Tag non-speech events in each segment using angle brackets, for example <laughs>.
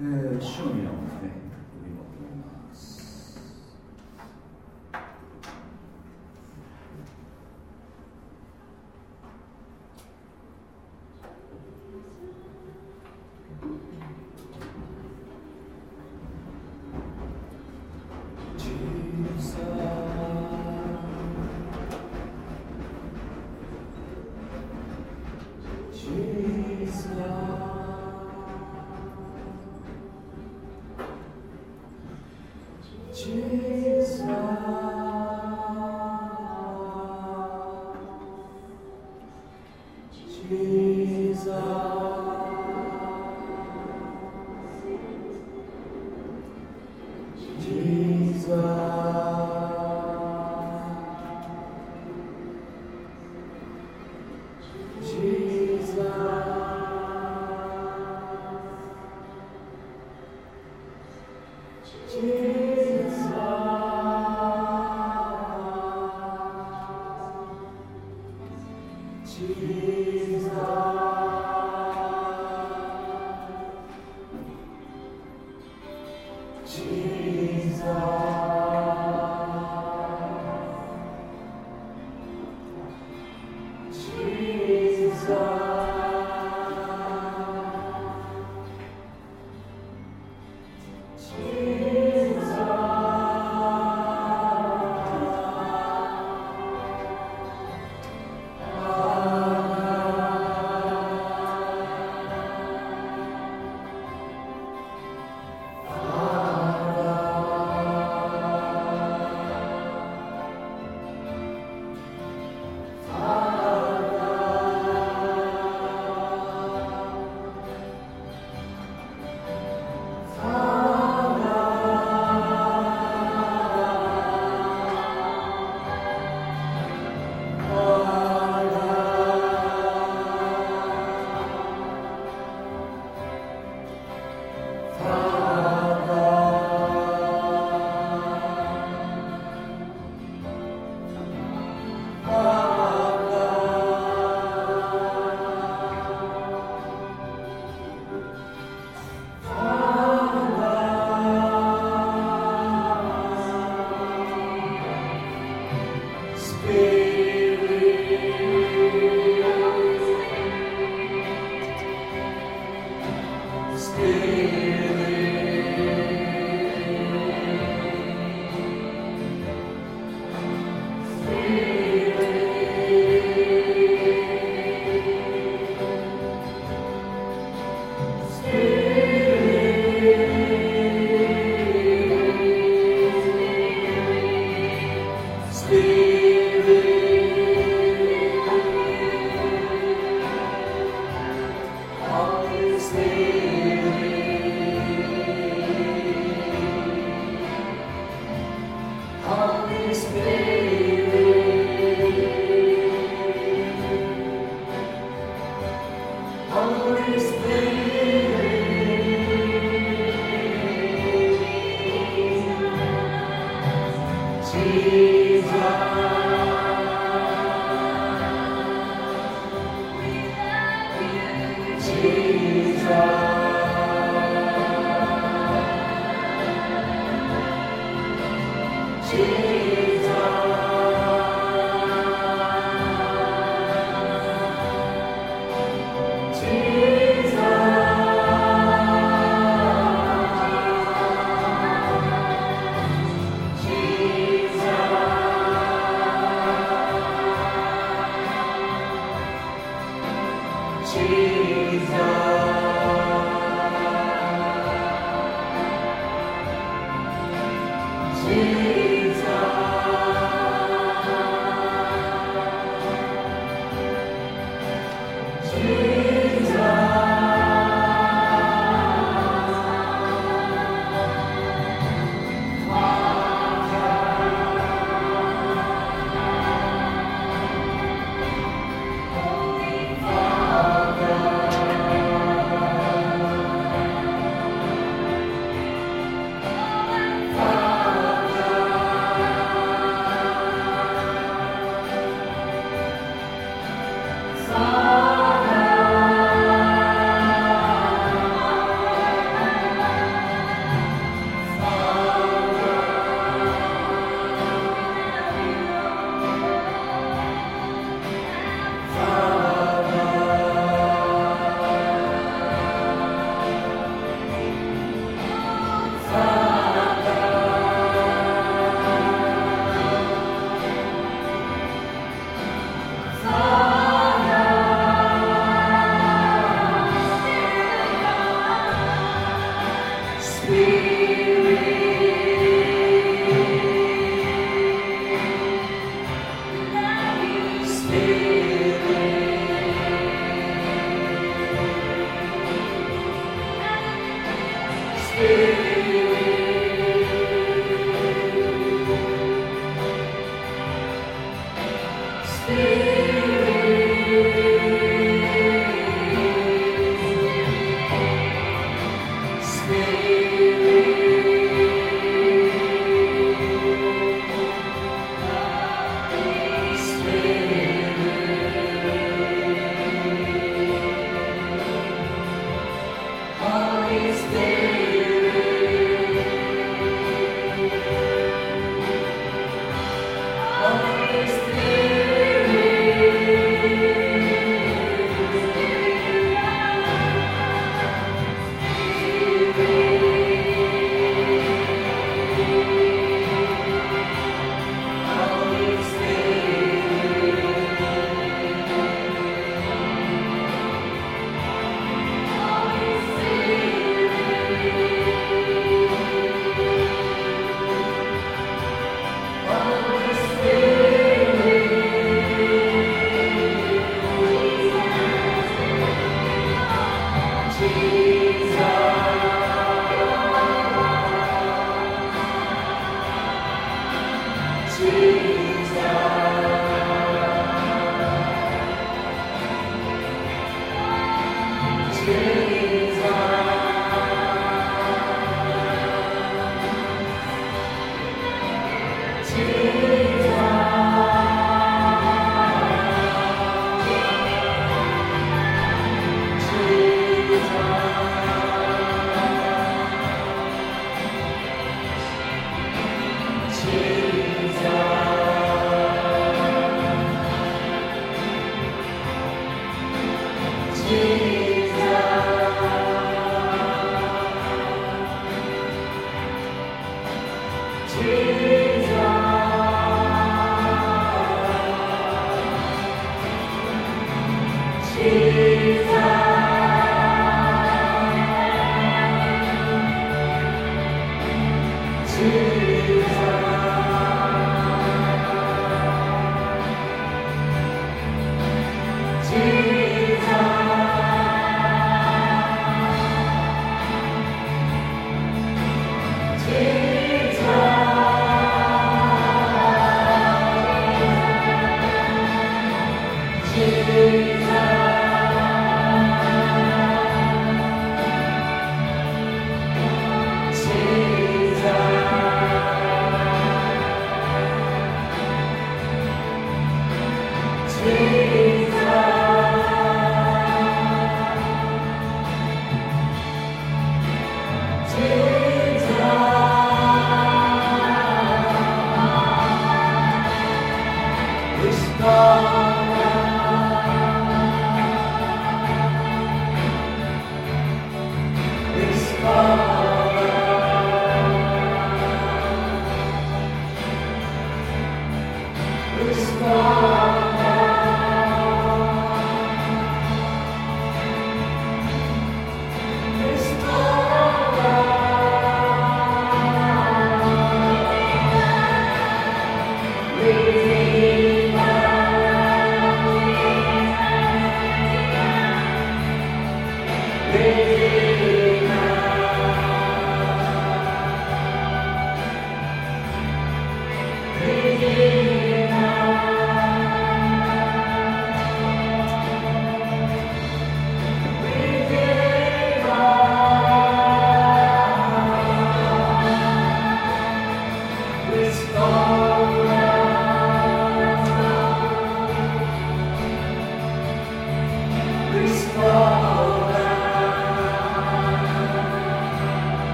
主、えー、によ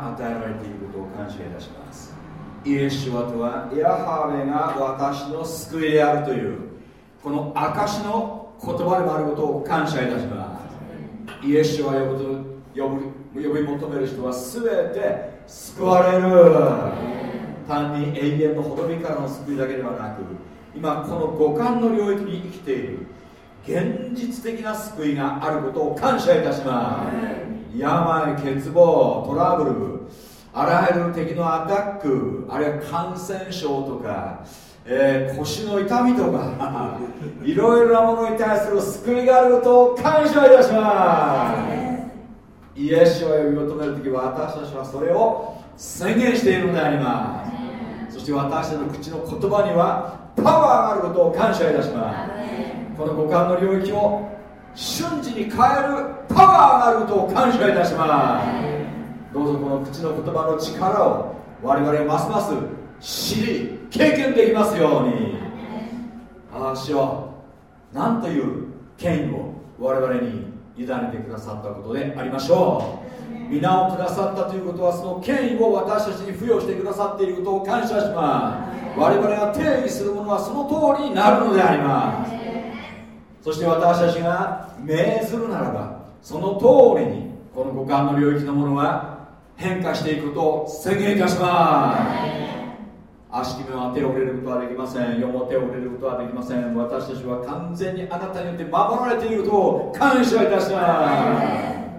が与えられていることを感謝いたします。イエスはとはヤハウェが私の救いであるというこの証の言葉でもあることを感謝いたします。イエスは呼ぶと呼ぶ呼び求める人は全て救われる。単に永遠の滅びからの救いだけではなく今この五感の領域に生きている現実的な救いがあることを感謝いたします。病欠乏トラブルあらゆる敵のアタックあるいは感染症とか、えー、腰の痛みとか <laughs> いろいろなものに対する救いがあることを感謝いたします。イエスを呼び求める時は私たちはそれを宣言しているのであります。そして私たちの口の言葉にはパワーがあることを感謝いたします。この五感の領域を瞬時に変えるパワーがあることを感謝いたします。どうぞこの口の言葉の力を我々ますます知り経験できますように。ああしようなんという権威を我々に委ねてくださったことでありましょう。皆をくださったということはその権威を私たちに付与してくださっていることを感謝します。我々が定義するものはその通りになるのでありますそして私たちが命ずるならばその通りにこの五感の領域のものは変化していくことを宣言いたします。足決めは手を触れることはできません。世も手を触れることはできません。私たちは完全にあなたによって守られていることを感謝いたしま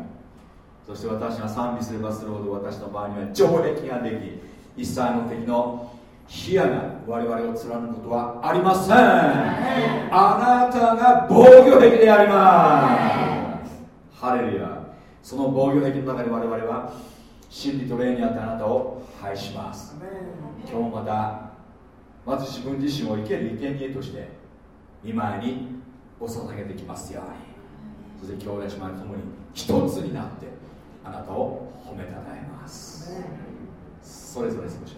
す。そして私が賛美すればするほど私の場合には城壁ができ一切の敵の視野が我々を貫くことはありません。あなたが防御壁であります。ハレルヤ。その防御壁の中で我々は真理と霊にあってあなたを拝します。今日またまず自分自身を生ける生贄として見舞いにお捧げてきますように。そして兄弟姉妹ともに一つになってあなたを褒めたたえます。それぞれ少し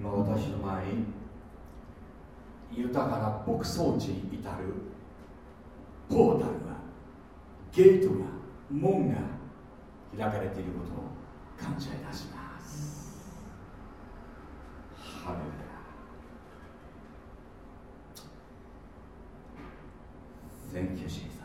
今私の前に豊かな牧草地に至るポータルがゲートが門が開かれていることを感謝いたしますハレルヤ Thank you, Jesus.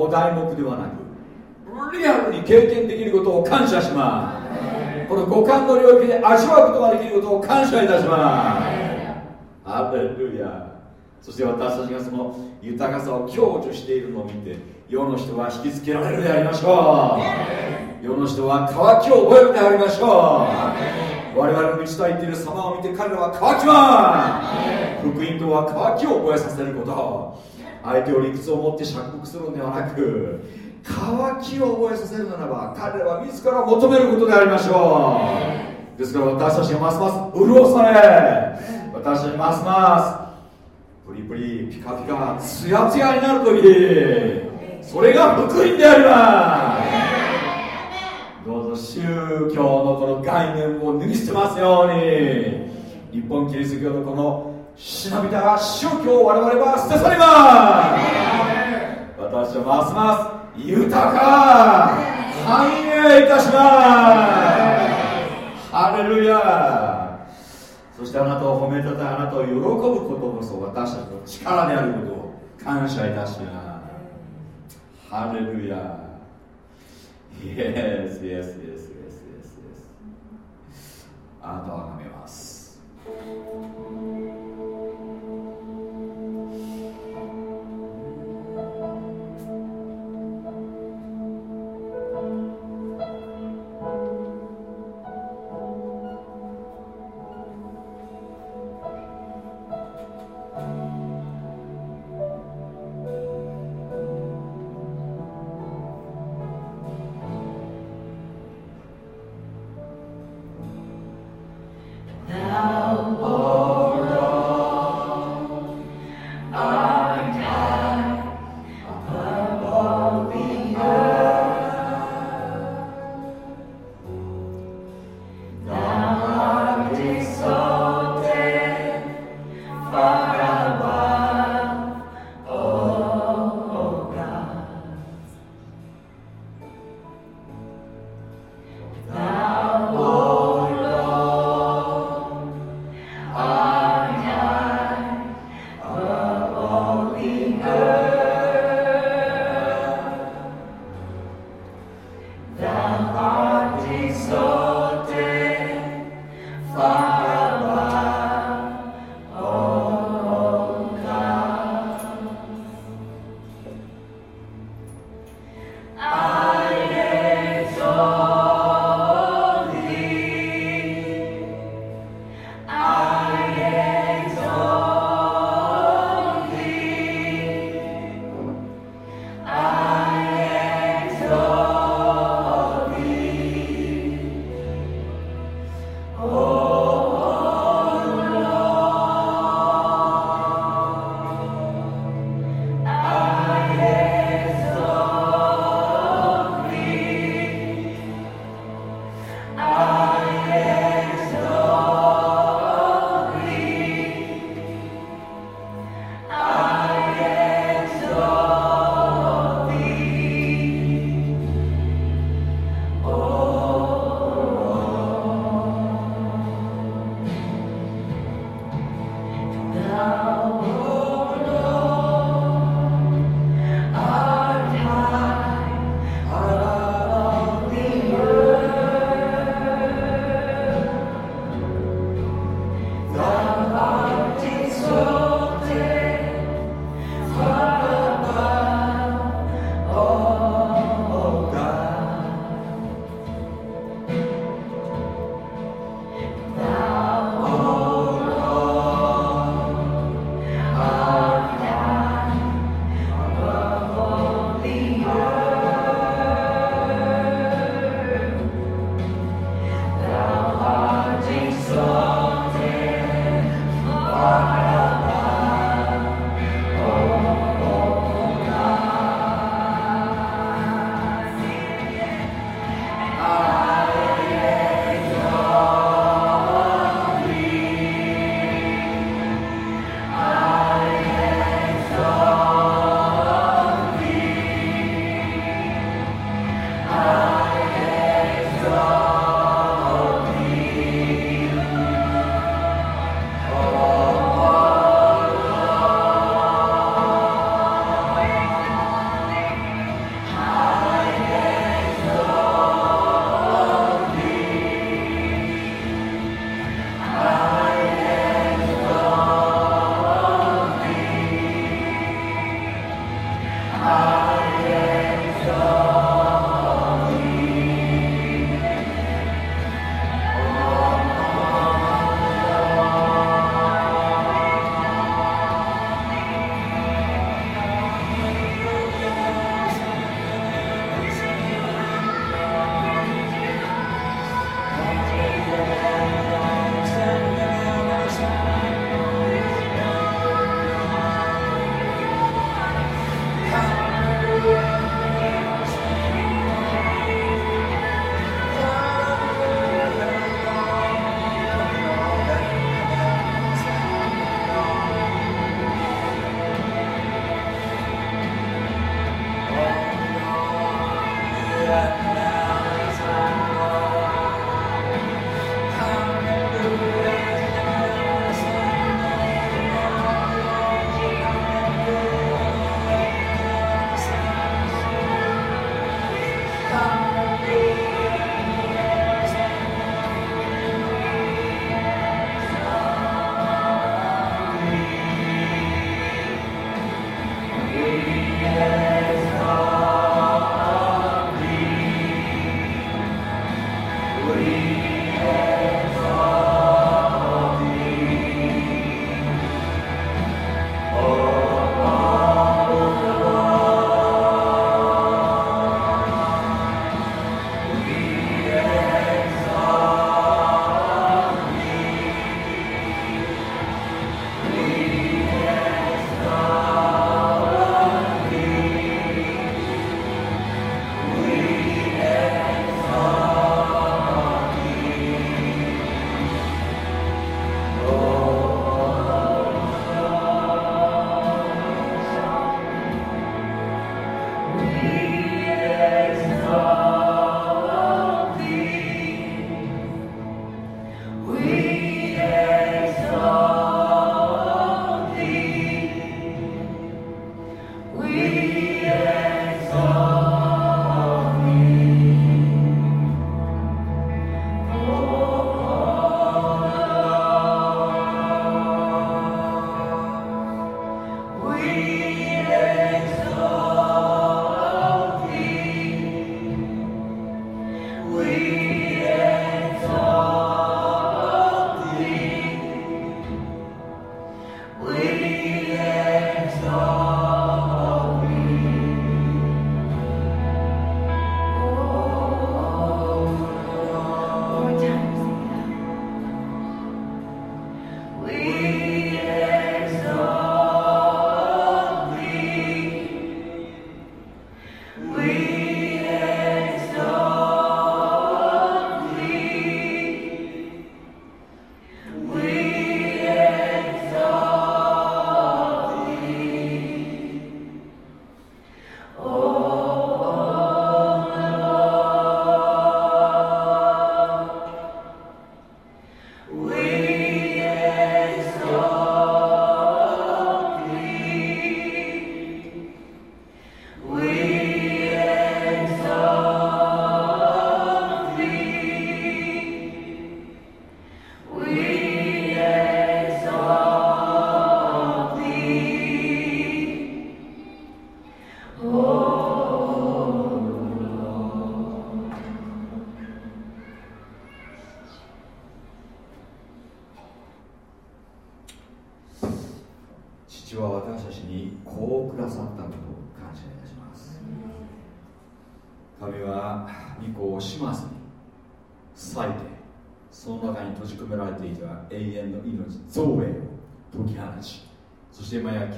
お題目ではなくリアルに経験できることを感謝します。この五感の領域で味わうことができることを感謝いたします。アレルヤ。そして私たちがその豊かさを享受しているのを見て世の人は引きつけられるでありましょう。世の人は渇きを覚えるでありましょう。我々の満ちたいっている様を見て彼らは乾きます。福音とは渇きを覚えさせること。相手を理屈を持って釈服するのではなく渇きを覚えさせるならば彼らは自ら求めることでありましょう。ですから私たちがますます潤され私たちますますプリプリピカピカツヤツヤになるときそれが福音であります。どうぞ宗教のこの概念を脱ぎ捨てますように。日本キリスト教のこのしなびた宗教を我々は捨て去ります。私はますます豊か繁栄いたします。ハレルヤ。そしてあなたを褒めたたあなたを喜ぶことこそ私たちの力であることを感謝いたします。ハレルヤ。Yes, yes, yes, yes, yes, yes. あなたはめます。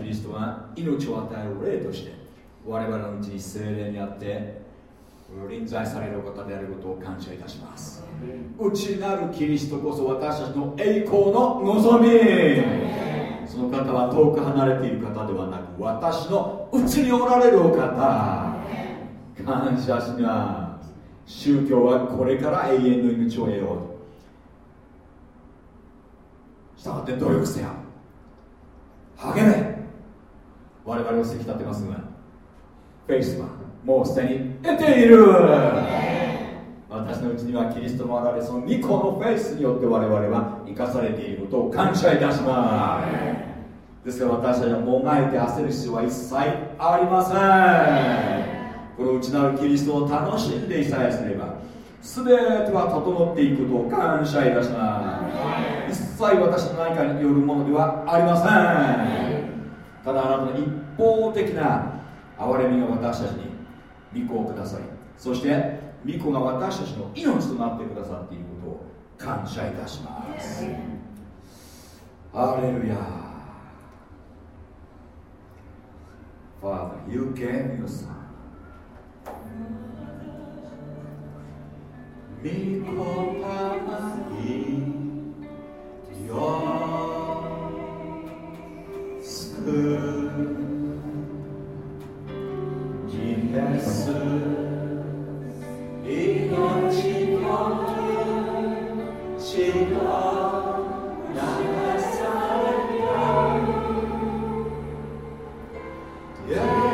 キリストは命を与える霊として我々のうちに精霊にあって臨在される方であることを感謝いたします。内なるキリストこそ私たちの栄光の望み。その方は遠く離れている方ではなく私のうちにおられるお方。感謝します。宗教はこれから永遠の命を得ようしたがって努力せよ。励め我々をせき立てますが。フェイスはもうすでに得ている。私のうちにはキリストの現れその御子のフェイスによって我々は生かされていることを感謝いたします。ですから私たちはもがいて焦る必要は一切ありません。この内なるキリストを楽しんでいさえすれば全ては整っていくことを感謝いたします。一切私の何かによるものではありませんただあなたの一方的な憐れみが私たちに御子をください。そして御子が私たちの命となってくださっていることを感謝いたします。アレルヤ Father, you gave your son. 御子たいよ救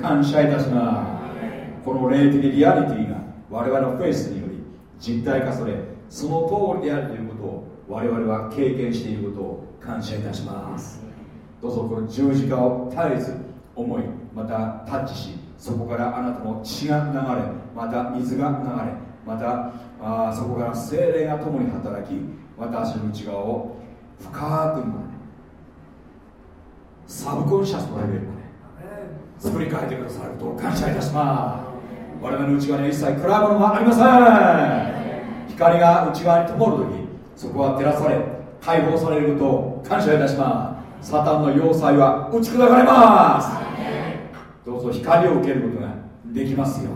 感謝いたします。この霊的リアリティが我々のフェイスにより実体化されその通りであるということを我々は経験していることを感謝いたします。どうぞこの十字架を絶えず思いまたタッチしそこからあなたの血が流れまた水が流れまたあそこから精霊が共に働き私の内側を深くサブコンシャスのレベルまで。作り変えてくださることを感謝いたします。我々の内側には一切暗いものがありません。光が内側に灯るときそこは照らされ解放されることを感謝いたします。サタンの要塞は打ち砕かれます。と光を受けることができますよ。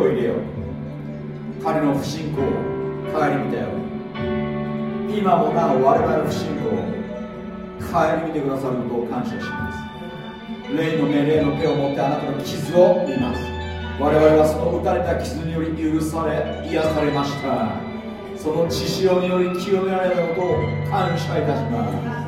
を入れよう。彼の不信仰を顧みたよう。に今もなお我々の不信仰を顧みてくださることを感謝します。霊の目霊の手を持ってあなたの傷を見ます。我々はその打たれた傷により許され癒されました。その血潮により清められたことを感謝いたします。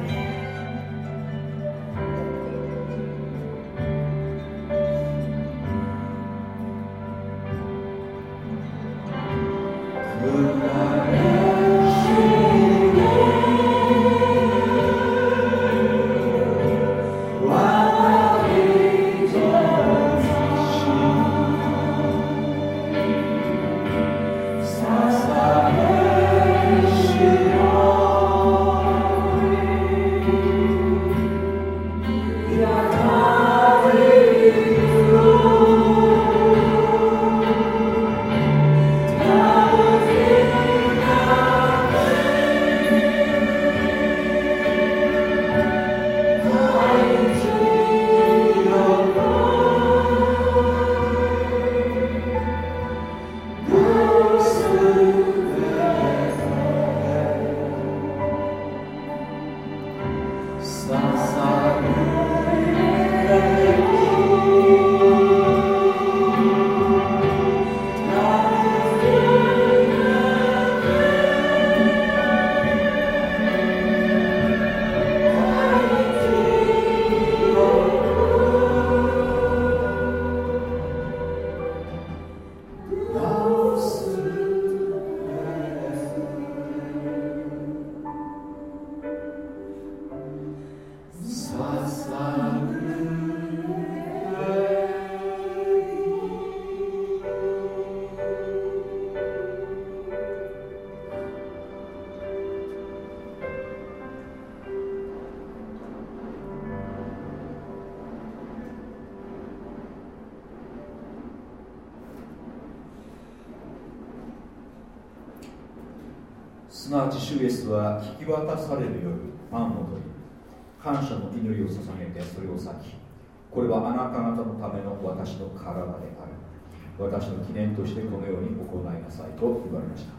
私の記念としてこのように行いなさいと言われました。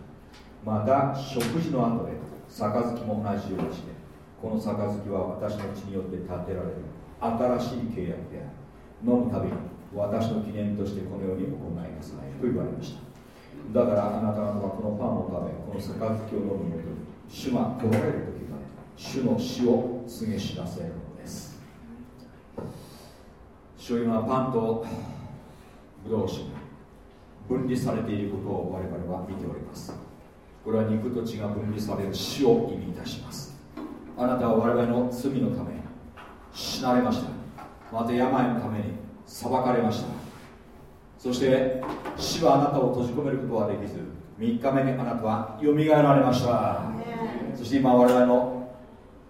また食事の後で杯も同じようにしてこの杯は私の血によって建てられる新しい契約である。飲むたびに私の記念としてこのように行いなさいと言われました。だからあなた方はこのパンを食べこの杯を飲むごとに主が来られる時まで主の死を告げ知らせるのです。主今パンとブドウ酒分離されていることを我々は見ております。これは肉と血が分離される死を意味いたします。あなたは我々の罪のために死なれました。また病のために裁かれました。そして死はあなたを閉じ込めることはできず3日目にあなたはよみがえられました。そして今我々の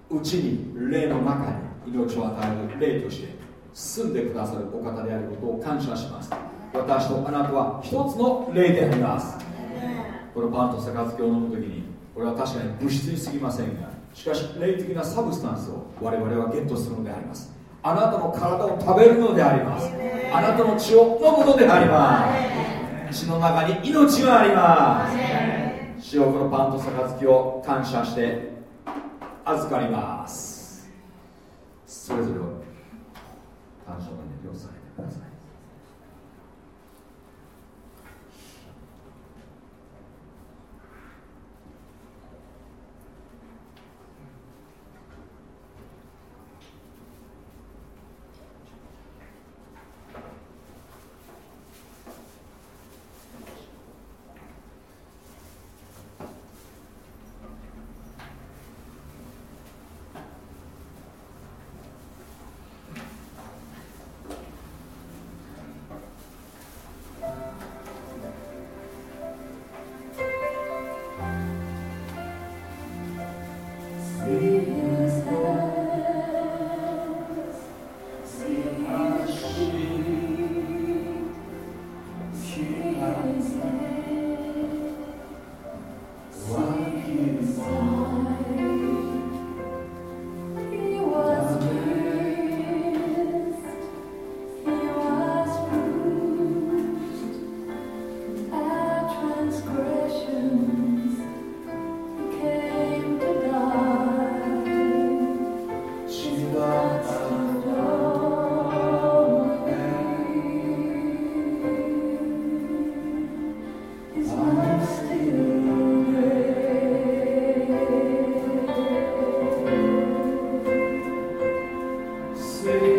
うちに霊の中に命を与える霊として住んでくださるお方であることを感謝します。私とあなたは一つの霊であります。このパンと杯を飲む時にこれは確かに物質にすぎませんがしかし霊的なサブスタンスを我々はゲットするのであります。あなたの体を食べるのであります。あなたの血を飲むのであります。血の中に命があります。塩このパンと杯を感謝して預かります。それぞれを感謝 Spirit.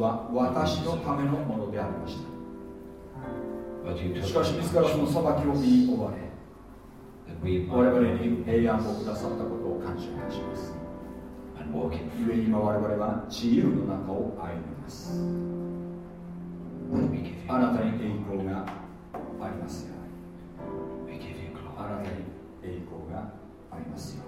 は私のためのものでありました。しかし自らその裁きを身に追われ我々に平安をくださったことを感謝いたします。故に今我々は自由の中を歩みます。あなたに栄光がありますよあなたに栄光がありますよ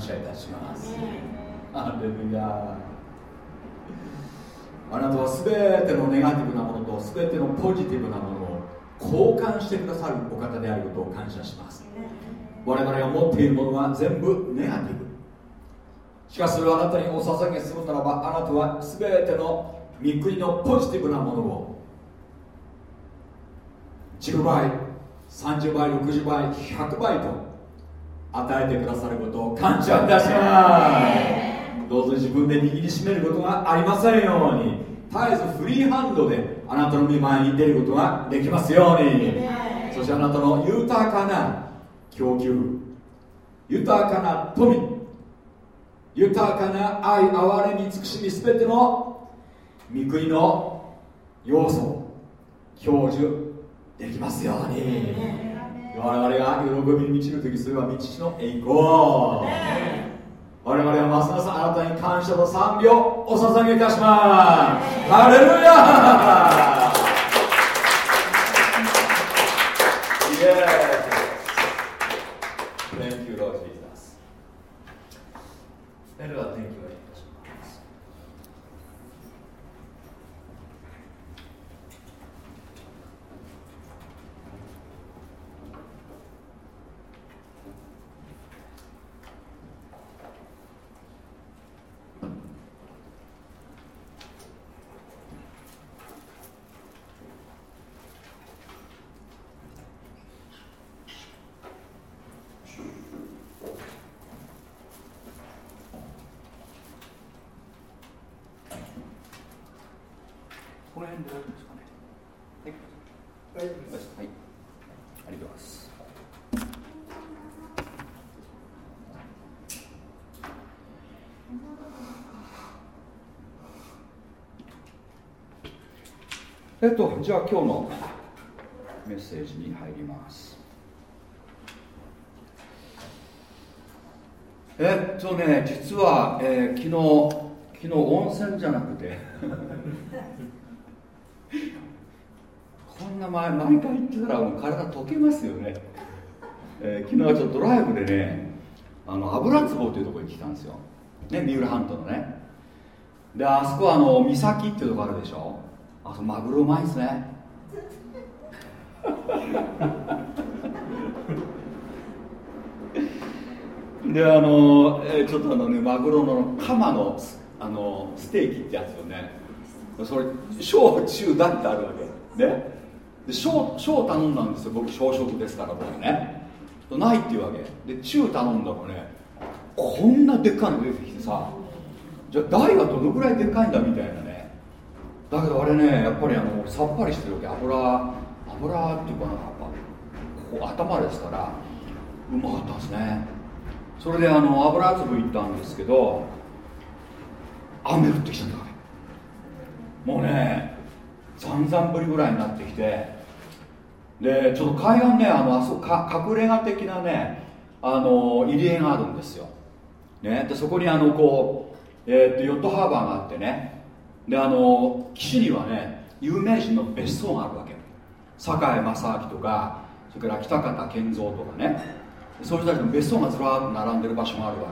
謝いたします。アレルヤ。あなたは全てのネガティブなものと全てのポジティブなものを交換してくださるお方であることを感謝します。我々が持っているものは全部ネガティブ。しかしそれをあなたにお捧げするならばあなたは全ての御国のポジティブなものを10倍30倍60倍100倍と与えてくださることを感謝いたします。どうぞ自分で握りしめることがありませんように。絶えずフリーハンドであなたの御前に出ることができますように。そしてあなたの豊かな供給。豊かな富。豊かな愛哀れみ慈しみ全ての御国の要素を享受できますように。我々が喜びに満ちる時それは道の栄光。我々はますますあなたに感謝と賛美をお捧げいたします。ハレルヤイエーイ Thank you Lord Jesus それでは天気をいたしますこの辺で大丈夫ですかねはいはい、ありがとうございますえっとじゃあ今日のメッセージに入ります。えっとね実は、えー昨日昨日温泉じゃなくて <laughs> こんな前毎回言ってたらもう体溶けますよね、えー昨日はちょっとドライブでねあの油壺っていうところに来たんですよ。ね三浦半島のね。であそこはあの岬っていうところあるでしょ。あそこマグロうまいですね。<laughs> であの、えちょっとあのねマグロのカマのあのステーキってやつよね。それ小中大ってあるわけ。ね。で小小頼んだんですよ。僕小食ですから僕ね。ないっていうわけ。で中頼んだらね。こんなでっかいの出てきてさじゃあ大はどのぐらいでっかいんだみたいな。だけどあれねやっぱりあのさっぱりしてるわけ。油油っていうかなんかここ頭ですからうまかったんですね。それであの油粒行ったんですけど雨降ってきちゃったわけ。もうねざんざん降りぐらいになってきてでちょっと海岸ねあのあそか隠れ家的なねあの入り江があるんですよ、ね、でそこにあのこう、えーっとヨットハーバーがあってねであの岸にはね有名人の別荘があるわけ。堺正明とかそれから北方健三とかね。そういう人たちの別荘がずらーっと並んでる場所があるわ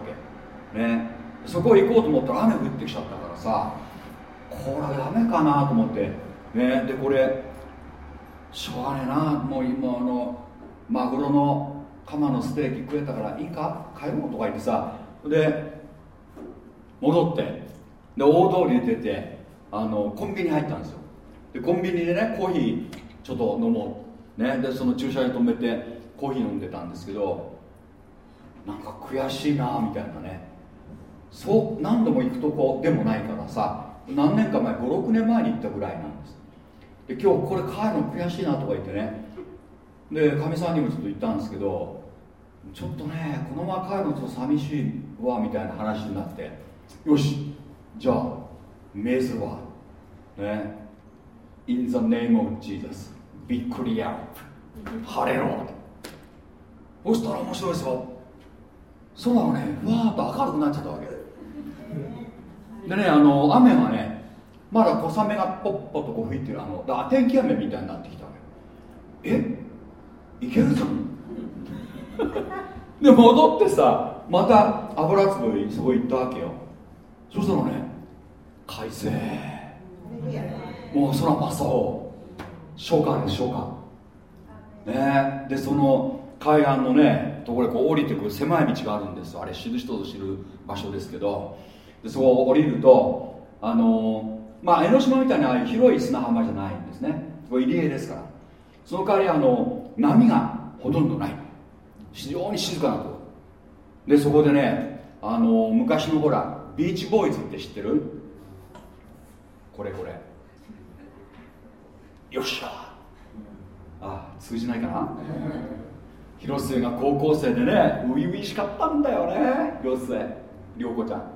け。ね。そこ行こうと思ったら雨降ってきちゃったからさこれダメかなと思って。ね。でこれしょうがねえな。もう今あのマグロのカマのステーキ食えたからいいか？帰ろうとか言ってさ。で戻って。で大通りに出て。あのコンビニ入ったんですよ。でコンビニでねコーヒーちょっと飲もう。ねでその駐車場に止めてコーヒー飲んでたんですけどなんか悔しいなみたいなね。そう何度も行くとこでもないからさ何年か前56年前に行ったぐらいなんです。で今日これ帰るの悔しいなとか言ってね。でかみさんにもちょっと言ったんですけどちょっとねこのまま帰るのちょっと寂しいわみたいな話になって。よしじゃあメズはね。In the name of Jesus. びっくりや晴れろ。そしたら面白いですよ空がね。わーっと明るくなっちゃったわけ。でねあの雨がねまだ小雨がポッポとこう吹いてるあのだ天気雨みたいになってきたわけ。え？いけるじゃんで戻ってさまた油壺にそこ行ったわけよ。そしたらね快晴もう空真っ青初夏です初夏ねでその海岸のねところこう降りてくる狭い道があるんです。あれ知る人ぞ知る場所ですけど。でそこを降りるとあのまあ江ノ島みたいな広い砂浜じゃないんですね。これ入り江ですから。その代わりあの波がほとんどない。非常に静かなとこ。ろでそこでねあの昔のほらビーチボーイズって知ってる？これこれ。よっしゃ。あ通じないかな？広末が高校生でね初々しかったんだよね。広末涼子ちゃん。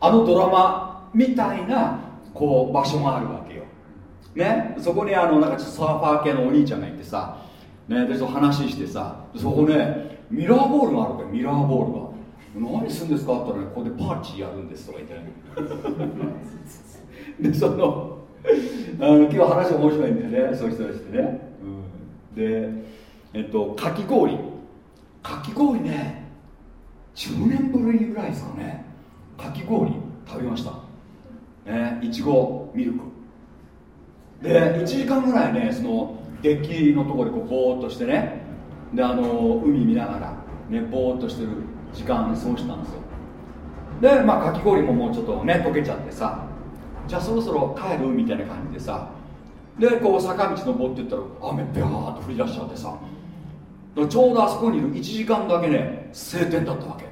あのドラマみたいなこう場所があるわけよ。ね？そこにあのなんかちょっとサーファー系のお兄ちゃんがいてさねでそ話してさそこねミラーボールがあるわけミラーボールが何するんですかって言ったらここでパーティーやるんですとか言って。ねでその <laughs> あの今日話面白いんだよねそういう人たちってね、うん、でえっとかき氷。かき氷ね10年ぶりぐらいですかね。かき氷食べました。ねいちごミルク。で1時間ぐらいねそのデッキのところでこうぼーっとしてね。であの海見ながらねぼーっとしてる。時間過ごしたんですよ。でまあかき氷ももうちょっとね溶けちゃってさじゃあそろそろ帰る？みたいな感じでさでこう坂道登ってったら雨ビャーっと降り出しちゃってさちょうどあそこにいる1時間だけね晴天だったわけ。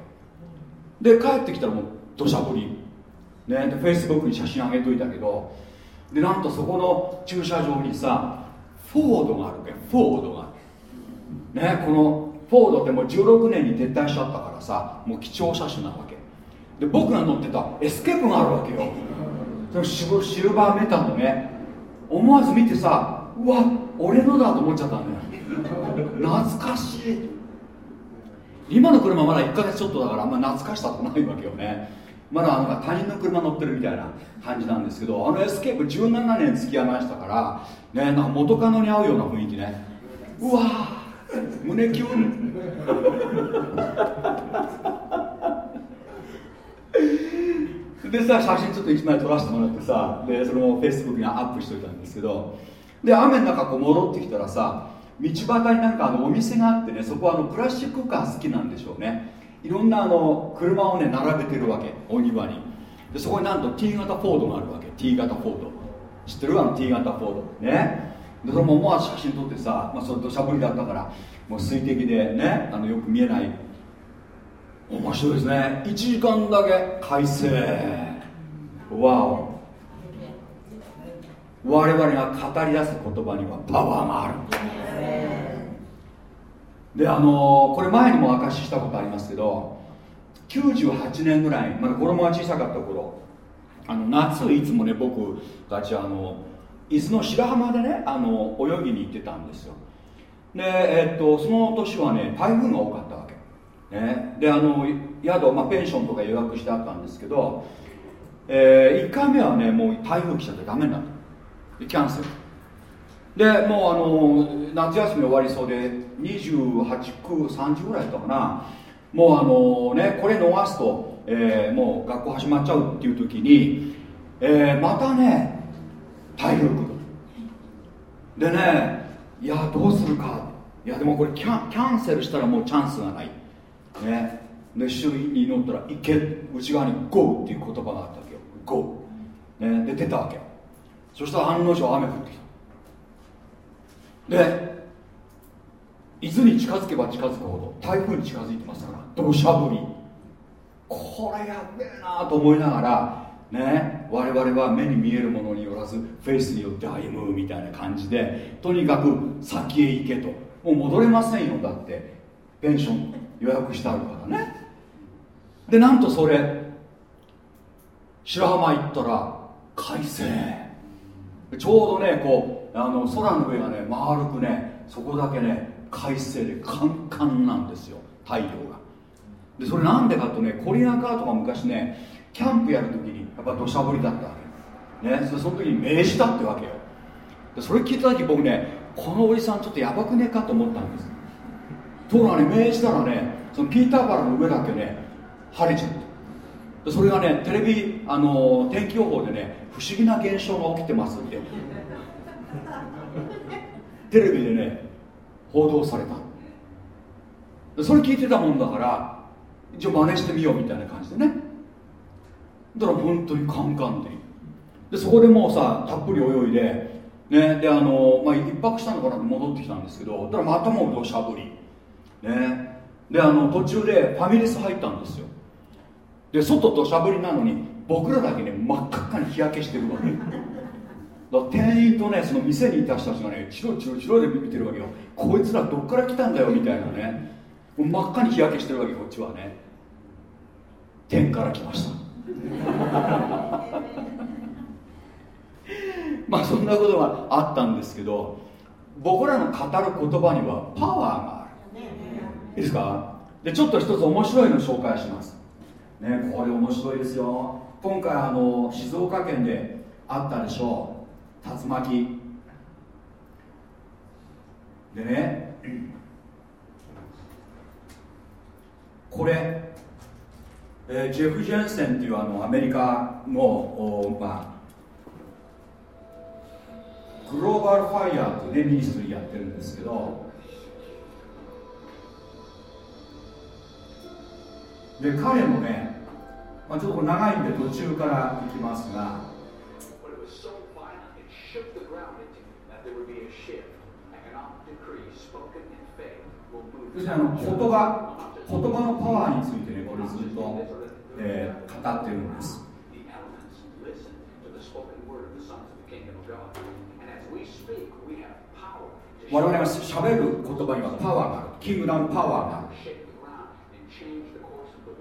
で帰ってきたらもう土砂降り。ねでフェイスブックに写真あげといたけどでなんとそこの駐車場にさフォードがあるわけ。フォードがねこのフォードってもう16年に撤退しちゃったからさもう貴重車種なわけ。で僕が乗ってたエスケープがあるわけよ。そのシルバーメタのね思わず見てさうわ俺のだと思っちゃったんだよ。懐かしい。今の車まだ1ヶ月ちょっとだからあんま懐かしさとないわけよね。まだなんか他人の車乗ってるみたいな感じなんですけどあのエスケープ17年付き合いましたからねなんか元カノに会うような雰囲気ね。うわ胸キュン。でさ写真ちょっと1枚撮らせてもらってさでそれもフェイスブックにアップしといたんですけどで雨の中こう戻ってきたらさ道端になんかあのお店があってねそこはあのプラスチックカー好きなんでしょうね。いろんなあの車をね並べてるわけお庭に。でそこになんと T 型フォードがあるわけ。T 型フォード。知ってる？あの T 型フォード。ね。でそれも思わず写真撮ってさ、まあ、それ土砂降りだったからもう水滴でねあのよく見えない。面白いですね。1時間だけ。快晴。わお。我々が語り出す言葉にはパワーがある。であのー、これ前にも明かししたことありますけど98年ぐらいまだ子供が小さかった頃あの夏いつもね僕たちあの伊豆の白浜でねあの泳ぎに行ってたんですよ。で、えっとその年はね台風が多かったわけ、ね、であの宿、まあ、ペンションとか予約してあったんですけど、えー、1回目はねもう台風来ちゃってダメになった。キャンセル。でもうあの夏休み終わりそうで28区30ぐらいだったかな。もうあのねこれ逃すと、えー、もう学校始まっちゃうっていう時に、えー、またね台風でねいやどうするか。いやでもこれキャキャンセルしたらもうチャンスがない。ね。で主に祈ったら「行け」内側に「GO」っていう言葉があったわけよ「GO」ね、で出たわけそしたら案の定雨降ってきた。で伊豆に近づけば近づくほど台風に近づいてますから土砂降り。これやべえなと思いながらね我々は目に見えるものによらずフェイスによって歩むみたいな感じでとにかく先へ行けと。もう戻れませんよだって。ペンション予約してあるからね。でなんとそれ白浜行ったら快晴。ちょうどねこうあの空の上がね丸くねそこだけね快晴でカンカンなんですよ太陽が。でそれなんでかとねコリアカーとか昔ねキャンプやるときにやっぱ土砂降りだったわけ。ね。そその時に命じたってわけよ。でそれ聞いた時僕ねこのおじさんちょっとやばくねえかと思ったんです。ところがね命じたらねそのピーターバラの上だけね晴れちゃってそれがねテレビあの天気予報でね不思議な現象が起きてますって。テレビでね報道された。それ聞いてたもんだから一応真似してみようみたいな感じでね。だから本当にカンカンで。でそこでもうさたっぷり泳いでねであの、まあ、一泊したのかなって戻ってきたんですけどだからまたもう土砂降り。ね。であの途中でファミレス入ったんですよ。で外土砂降りなのに僕らだけね真っ赤っかに日焼けしてるわけ。<laughs> だ店員とねその店にいた人たちがねチロチロチロで見てるわけよ。こいつらどっから来たんだよみたいなね。真っ赤に日焼けしてるわけこっちはね。天から来ました。<laughs> まあそんなことがあったんですけど僕らの語る言葉にはパワーがある。いいですか？でちょっと一つ面白いの紹介します。ねこれ面白いですよ。今回あの静岡県であったでしょう。竜巻。でねこれ、えー、ジェフ・ジェンセンっていうあのアメリカの、まあ、グローバルファイヤーっていうねミニストリーやってるんですけどで彼もね、まあ、ちょっと長いんで途中からいきますがそしてあの言葉言葉のパワーについてねこれずっと、えー、語ってるんです。我々がしゃべる言葉にはパワーがある。キングダムパワーがある。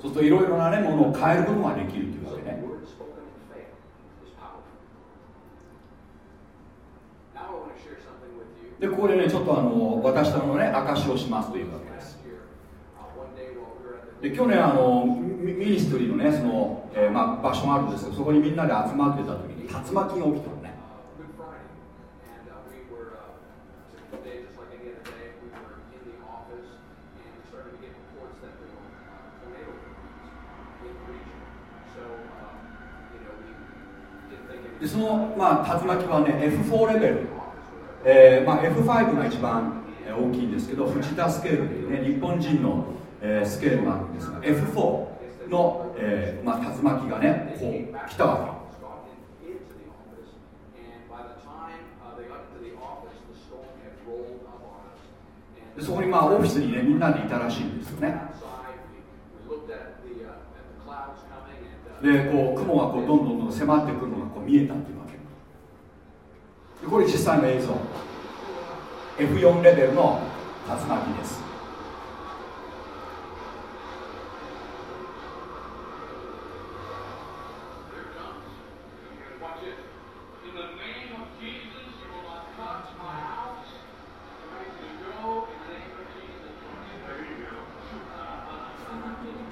そうするといろいろな、ね、ものを変えることができるというわけね。でここでねちょっとあの私とのね証しをしますというわけです。で去年あのミニストリーのねその、えー、まあ、場所があるんですけどそこにみんなで集まってた時に竜巻が起きたのね。でその、まあ、竜巻はね F4 レベルえーまあ、F5 が一番大きいんですけど藤田スケールというね日本人の、えー、スケールがあるんですが F4 の、えーまあ、竜巻がねこう来たわけ。でそこにまあオフィスにねみんなでいたらしいんですよね。でこう雲がこうどんどんどん迫ってくるのがこう見えたっていうわけ。でこれ実際の映像。F4 レベルの竜巻です。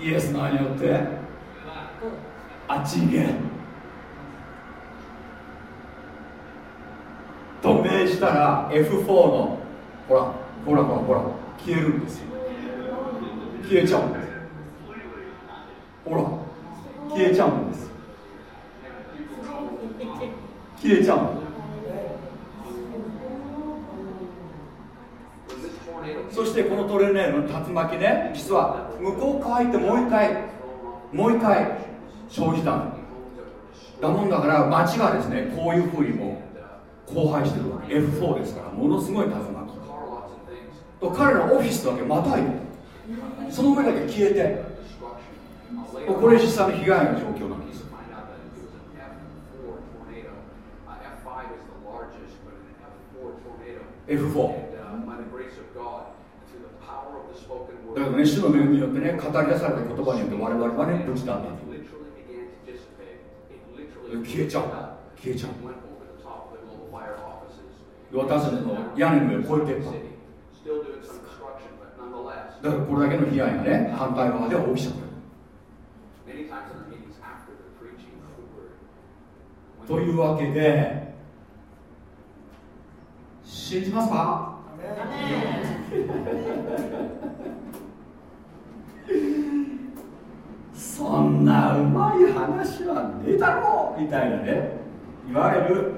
イエスの名によって？あっちに行け。と命じたら F4 のほらほらほらほら消えるんですよ。消えちゃうんです。ほら消えちゃうんです。消えちゃうんそしてこのトレーネーの竜巻ね実は向こう側行ってもう一回もう一回生じたの。だもんだから町がですねこういうふうにも荒廃してるわけ。F4 ですからものすごい竜巻。と彼らオフィスだけまたいでその上だけ消えてこれ実際の被害の状況なんです。F4 だけどね主の恵みによってね語り出された言葉によって我々はね無事だった消えちゃう。消えちゃう。私たちの屋根の上を越えていった。だからこれだけの被害がね反対側では起きちゃったというわけで信じますか？そんなうまい話はねえだろうみたいなね。いわゆる、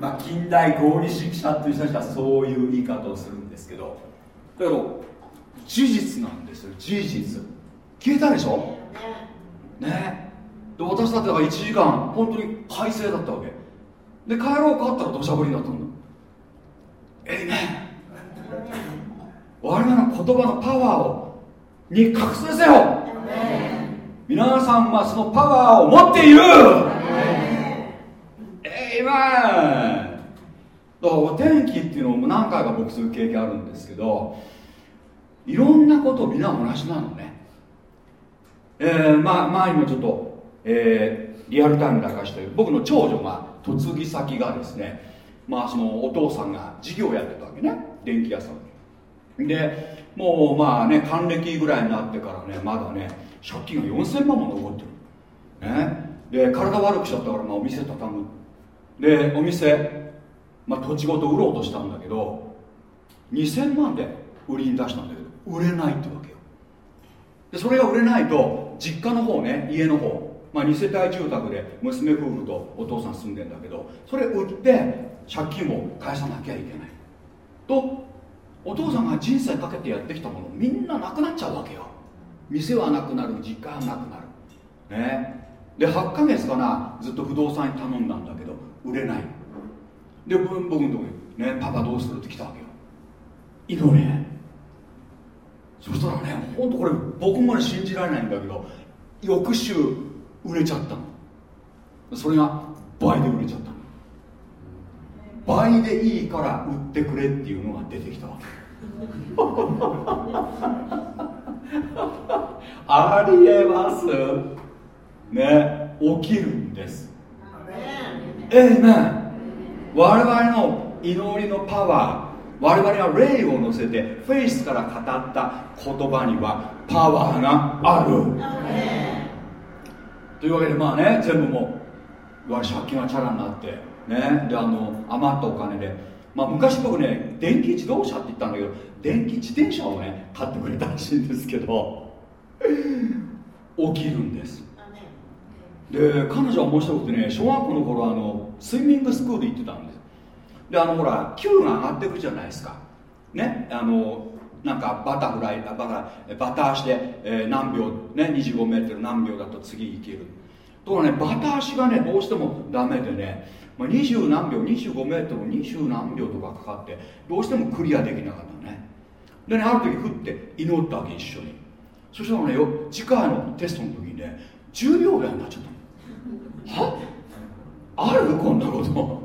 まあ、近代合理主義者という人たちはそういう言い方をするんですけど。だけど事実なんですよ事実。消えたでしょ？ね。で私だってだから1時間本当に快晴だったわけ。で帰ろうかったら土砂降りになったんだえいね我々の言葉のパワーをに覚醒せよ。皆さんはそのパワーを持っている。えいめんだからお天気っていうのも何回か僕そういう経験あるんですけどいろんなことみんな同じなのね。えー、まあ前にもちょっと、えー、リアルタイムで明かした僕の長女が嫁ぎ先がですねまあそのお父さんが事業やってたわけね。電気屋さんでもうまあね還暦ぐらいになってからねまだね借金が4000万も残ってる。ね。で体悪くしちゃったから、まあ、お店畳む。でお店、まあ、土地ごと売ろうとしたんだけど2000万で売りに出したんだけど売れないってわけよ。でそれが売れないと実家の方ね家の方、まあ、2世帯住宅で娘夫婦とお父さん住んでんだけどそれ売って借金を返さなきゃいけない。とお父さんが人生かけてやってきたものみんななくなっちゃうわけよ。店はなくなる実家はなくなる。ね。で8ヶ月かなずっと不動産に頼んだんだけど売れない。で僕のとこにねパパどうするって来たわけよ。祈れそしたらね本当これ僕まで信じられないんだけど翌週売れちゃったの。それが倍で売れちゃったの。倍でいいから売ってくれっていうのが出てきたわけ。<laughs> ありえます。ね起きるんです。ええね我々の祈りのパワー我々が霊を乗せてフェイスから語った言葉にはパワーがある。というわけでまあね全部もう借金がチャラになってね。であの余ったお金で。まあ昔僕ね電気自動車って言ったんだけど電気自転車をね買ってくれたらしいんですけど <laughs> 起きるんです。で彼女は面白くてね小学校の頃あのスイミングスクール行ってたんです。であのほら球が上がっていくじゃないですか。ねあのなんかバタフライバタバタ足で、えー、何秒ね25メートル何秒だと次行ける。ところねバタ足がねどうしてもダメでね、まあ、20何秒25メートル20何秒とかかかってどうしてもクリアできなかったね。でねある時降って祈ったわけ一緒に。そしたらねよ次回のテストの時にね10秒ぐらいになっちゃったは？あるこんなこと。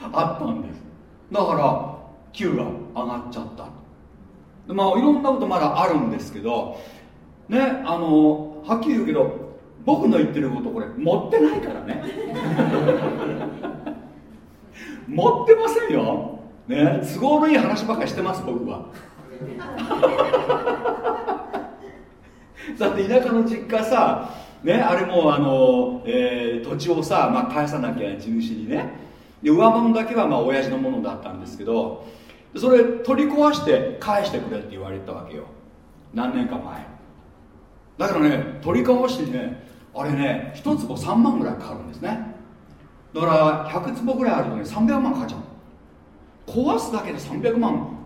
あったんです。だから9が上がっちゃった。まあいろんなことまだあるんですけどねあのはっきり言うけど僕の言ってることこれ持ってないからね。持ってませんよ。ね。都合のいい話ばかりしてます僕は。<laughs> だって田舎の実家さね。あれもあの、えー、土地をさ、まあ、返さなきゃ地主にね。で上物だけはまあ親父のものだったんですけどそれ取り壊して返してくれって言われたわけよ。何年か前。だからね取り壊してねあれね1坪3万ぐらいかかるんですね。だから100坪ぐらいあるとね300万かかっちゃう壊すだけで300万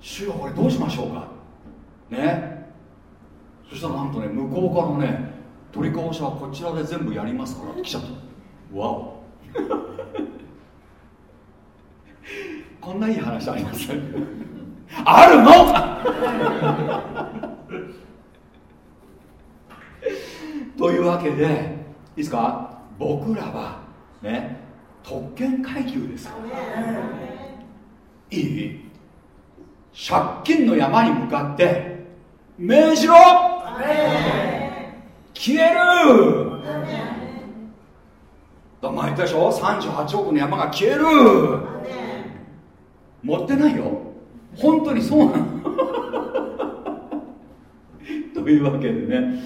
主よこれどうしましょうかねそしたらなんとね向こうからね取り壊しはこちらで全部やりますからって来ちゃったわおこんないい話ありますあるのというわけでいいですか僕らはね特権階級ですよいい？借金の山に向かって命じろ。消える。だ前言ったでしょ38億の山が消える。持ってないよ。本当にそうなの。<laughs> というわけでね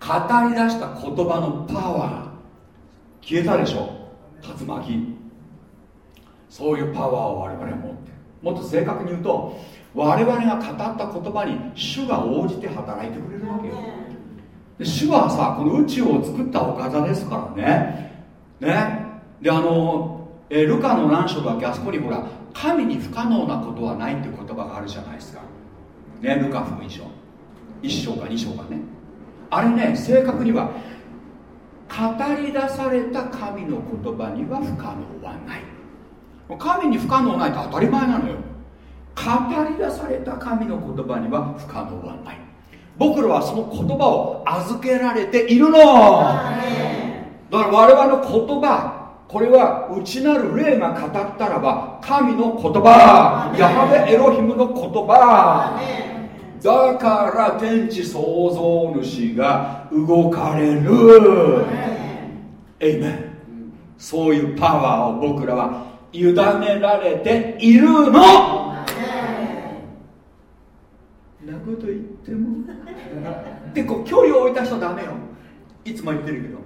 語り出した言葉のパワ消えたでしょ？竜巻。そういうパワーを我々は持って。もっと正確に言うと我々が語った言葉に主が応じて働いてくれるわけよ。で主はさこの宇宙を作ったお方ですからね。ね？であのえルカの何章だけ？あそこにほら神に不可能なことはないっていう言葉があるじゃないですか。ね？ルカ福音書。1章か2章かね。あれね正確には語り出された神の言葉には不可能はない。神に不可能ないって当たり前なのよ。語り出された神の言葉には不可能はない。僕らはその言葉を預けられているの。だから我々の言葉これは内なる霊が語ったらば神の言葉ヤハベエロヒムの言葉だから天地創造主が動かれる。エイメンそういうパワーを僕らは委ねられているの。なこと言っても。<laughs> でこう距離を置いた人ダメよ。いつも言ってるけど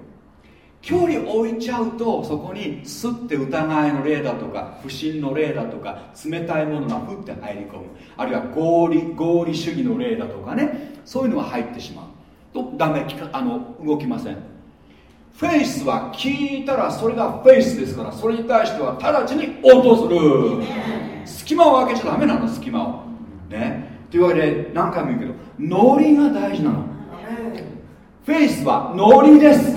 距離置いちゃうとそこにすって疑いの霊だとか不信の霊だとか冷たいものがふって入り込む。あるいは合理合理主義の霊だとかね。そういうのが入ってしまう。とダメあの動きません。フェイスは聞いたらそれがフェイスですからそれに対しては直ちに応答する。隙間を開けちゃダメなの隙間を。ね。というわけで何回も言うけどノリが大事なの。フェイスはノリです。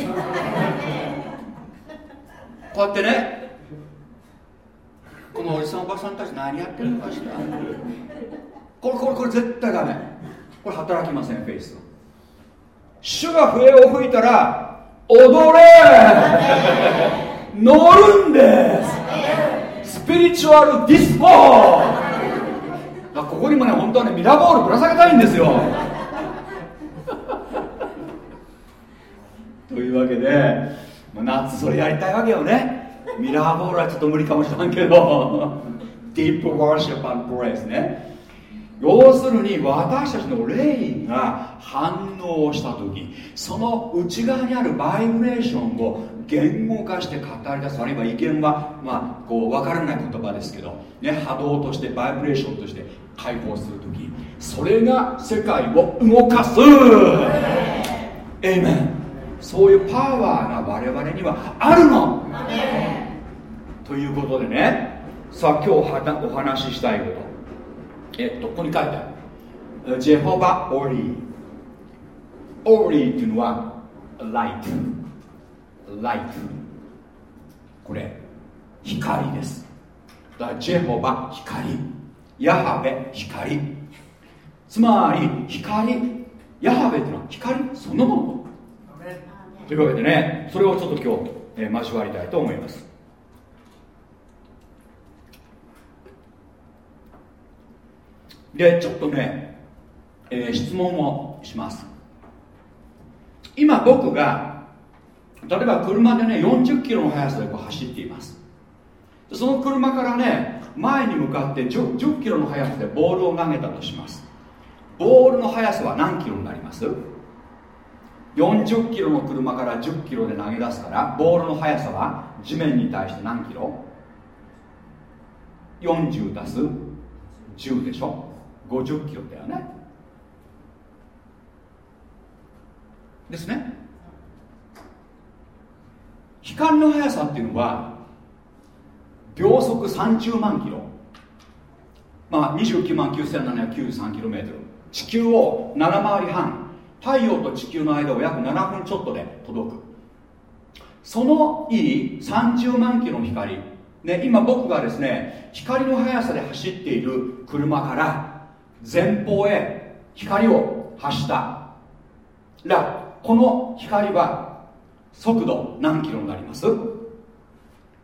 こうやってね。このおじさんおばさんたち何やってるのかしら。これこれこれ絶対ダメ。これ働きませんフェイス主が笛を吹いたら踊れ。乗るんです。スピリチュアルディスコここにもね本当はねミラーボールぶら下げたいんですよ。というわけで夏それやりたいわけよね。ミラーボールはちょっと無理かもしれんけど。ディープワーシップアンプレイスね。要するに私たちの霊が反応した時その内側にあるバイブレーションを言語化して語り出す。あるいは意見は、まあ、こう分からない言葉ですけど、ね、波動としてバイブレーションとして解放する時。それが世界を動かす。エイメンそういうパワーが我々にはあるの。ということでね。さあ今日お話ししたいこと。えっとここに書いてある。ジェホバ・オリーオリーっていうのはライトライトこれ光です。だからジェホバ光。ヤハベ光。つまり光。ヤハベっていうのは光そのものというわけでねそれをちょっと今日、えー、交わりたいと思います。でちょっとね、えー、質問をします。今僕が例えば車でね40キロの速さでこう走っています。その車からね前に向かって 10, 10キロの速さでボールを投げたとします。ボールの速さは何キロになります？40キロの車から10キロで投げ出すからボールの速さは地面に対して何キロ ?40 足す10でしょ？50キロだよね。ですね。光の速さっていうのは秒速30万キロ。まあ29万 9793km 地球を7回り半太陽と地球の間を約7分ちょっとで届く。そのいい30万キロの光、ね、今僕がですね光の速さで走っている車から前方へ光を発した。らこの光は速度何キロになります